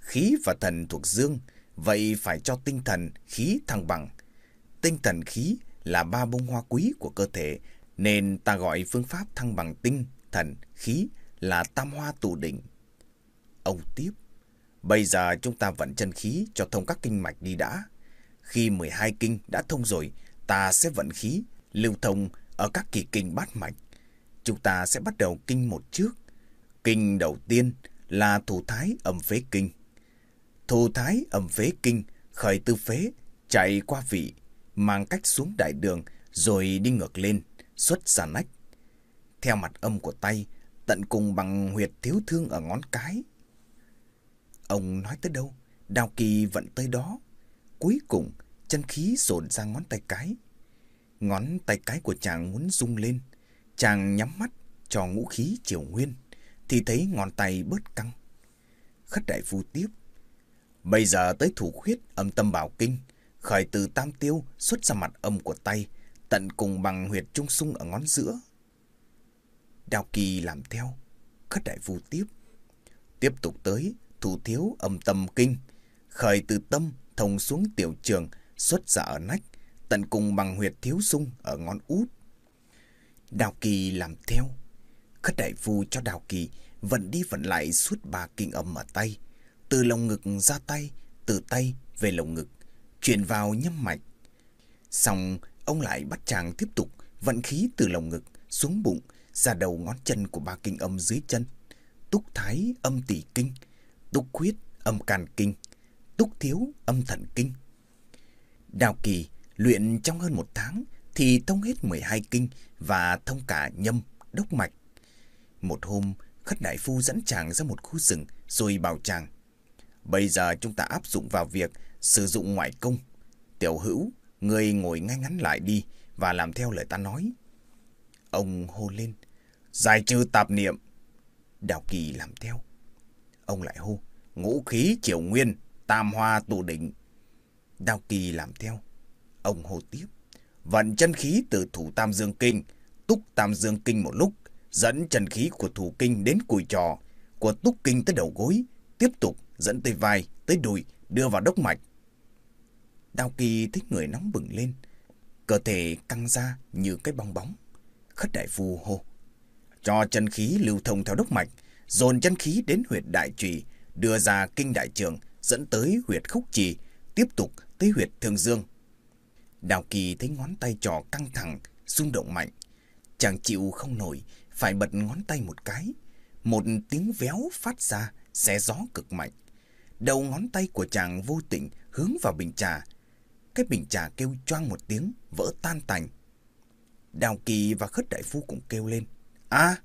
Khí và thần thuộc dương, vậy phải cho tinh thần khí thăng bằng. Tinh thần khí là ba bông hoa quý của cơ thể, nên ta gọi phương pháp thăng bằng tinh, thần, khí là tam hoa tụ đỉnh. Ông tiếp, bây giờ chúng ta vận chân khí cho thông các kinh mạch đi đã. Khi 12 kinh đã thông rồi, ta sẽ vận khí, lưu thông ở các kỳ kinh bát mạch. Chúng ta sẽ bắt đầu kinh một trước. Kinh đầu tiên là thủ thái âm phế kinh. Thủ thái âm phế kinh khởi từ phế, chạy qua vị, mang cách xuống đại đường rồi đi ngược lên, xuất ra nách. Theo mặt âm của tay, tận cùng bằng huyệt thiếu thương ở ngón cái. Ông nói tới đâu, Đào Kỳ vận tới đó. Cuối cùng, chân khí dồn ra ngón tay cái. Ngón tay cái của chàng muốn rung lên. Chàng nhắm mắt cho ngũ khí triều nguyên, thì thấy ngón tay bớt căng. Khất đại phu tiếp. Bây giờ tới thủ khuyết âm tâm bảo kinh, khởi từ tam tiêu xuất ra mặt âm của tay, tận cùng bằng huyệt trung sung ở ngón giữa. Đào Kỳ làm theo, khất đại phu tiếp. Tiếp tục tới thủ thiếu âm tâm kinh, khởi từ tâm thông xuống tiểu trường, xuất ra ở nách, tận cùng bằng huyệt thiếu sung ở ngón út. Đào Kỳ làm theo. Khất đại phu cho Đào Kỳ vận đi vận lại suốt ba kinh âm ở tay, từ lồng ngực ra tay, từ tay về lồng ngực, chuyển vào nhâm mạch. Xong, ông lại bắt chàng tiếp tục vận khí từ lồng ngực xuống bụng ra đầu ngón chân của ba kinh âm dưới chân. Túc thái âm tỷ kinh, túc huyết âm can kinh, túc thiếu âm thận kinh. Đào Kỳ luyện trong hơn một tháng thì thông hết 12 kinh và thông cả nhâm, đốc mạch. Một hôm, Khất Đại Phu dẫn chàng ra một khu rừng rồi bảo chàng Bây giờ chúng ta áp dụng vào việc sử dụng ngoại công. Tiểu hữu, người ngồi ngay ngắn lại đi và làm theo lời ta nói. Ông hô lên, giải trừ tạp niệm. Đào Kỳ làm theo. Ông lại hô, ngũ khí triều nguyên, tam hoa tụ đỉnh. Đào Kỳ làm theo. Ông hô tiếp, vận chân khí từ thủ tam dương kinh, túc tam dương kinh một lúc, dẫn chân khí của thủ kinh đến cùi trò, của túc kinh tới đầu gối, tiếp tục dẫn tới vai, tới đùi, đưa vào đốc mạch. Đào Kỳ thích người nóng bừng lên, cơ thể căng ra như cái bong bóng. Khất đại phu hô, cho chân khí lưu thông theo đốc mạch, dồn chân khí đến huyệt đại trì, đưa ra kinh đại trường, dẫn tới huyệt khúc trì, tiếp tục tới huyệt Thương dương. Đào Kỳ thấy ngón tay trò căng thẳng, rung động mạnh. Chàng chịu không nổi, phải bật ngón tay một cái. Một tiếng véo phát ra, xé gió cực mạnh. Đầu ngón tay của chàng vô tình hướng vào bình trà. Cái bình trà kêu choang một tiếng, vỡ tan tành. Đào Kỳ và Khất Đại Phu cũng kêu lên. À!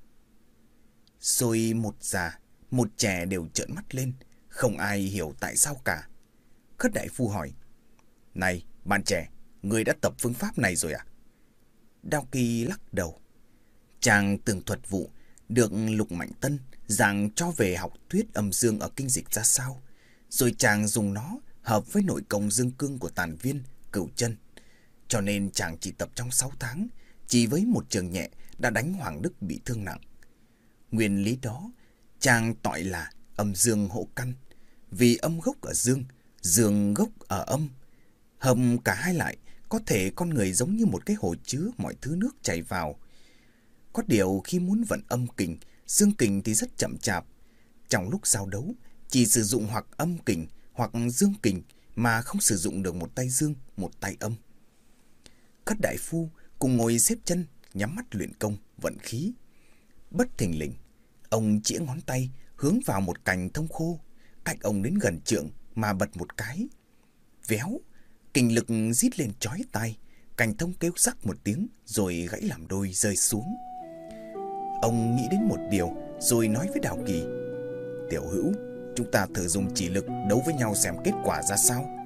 Rồi một già, một trẻ đều trợn mắt lên, không ai hiểu tại sao cả. Khất đại phu hỏi. Này, bạn trẻ, người đã tập phương pháp này rồi à? Đao kỳ lắc đầu. Chàng tường thuật vụ được Lục Mạnh Tân giảng cho về học thuyết âm dương ở kinh dịch ra sao. Rồi chàng dùng nó hợp với nội công dương cương của tàn viên, cửu chân. Cho nên chàng chỉ tập trong 6 tháng, chỉ với một trường nhẹ đã đánh Hoàng Đức bị thương nặng. Nguyên lý đó, chàng tọi là âm dương hộ căn, vì âm gốc ở dương, dương gốc ở âm. Hợp cả hai lại, có thể con người giống như một cái hồ chứa mọi thứ nước chảy vào. Có điều khi muốn vận âm kình, dương kình thì rất chậm chạp. Trong lúc giao đấu, chỉ sử dụng hoặc âm kình hoặc dương kình mà không sử dụng được một tay dương, một tay âm. Các đại phu cùng ngồi xếp chân, nhắm mắt luyện công, vận khí. Bất thình lình, ông chĩa ngón tay hướng vào một cành thông khô, cách ông đến gần trượng mà bật một cái. Véo, kinh lực rít lên chói tai, cành thông kêu sắc một tiếng rồi gãy làm đôi rơi xuống. Ông nghĩ đến một điều rồi nói với Đào Kỳ. Tiểu hữu, chúng ta thử dùng chỉ lực đấu với nhau xem kết quả ra sao.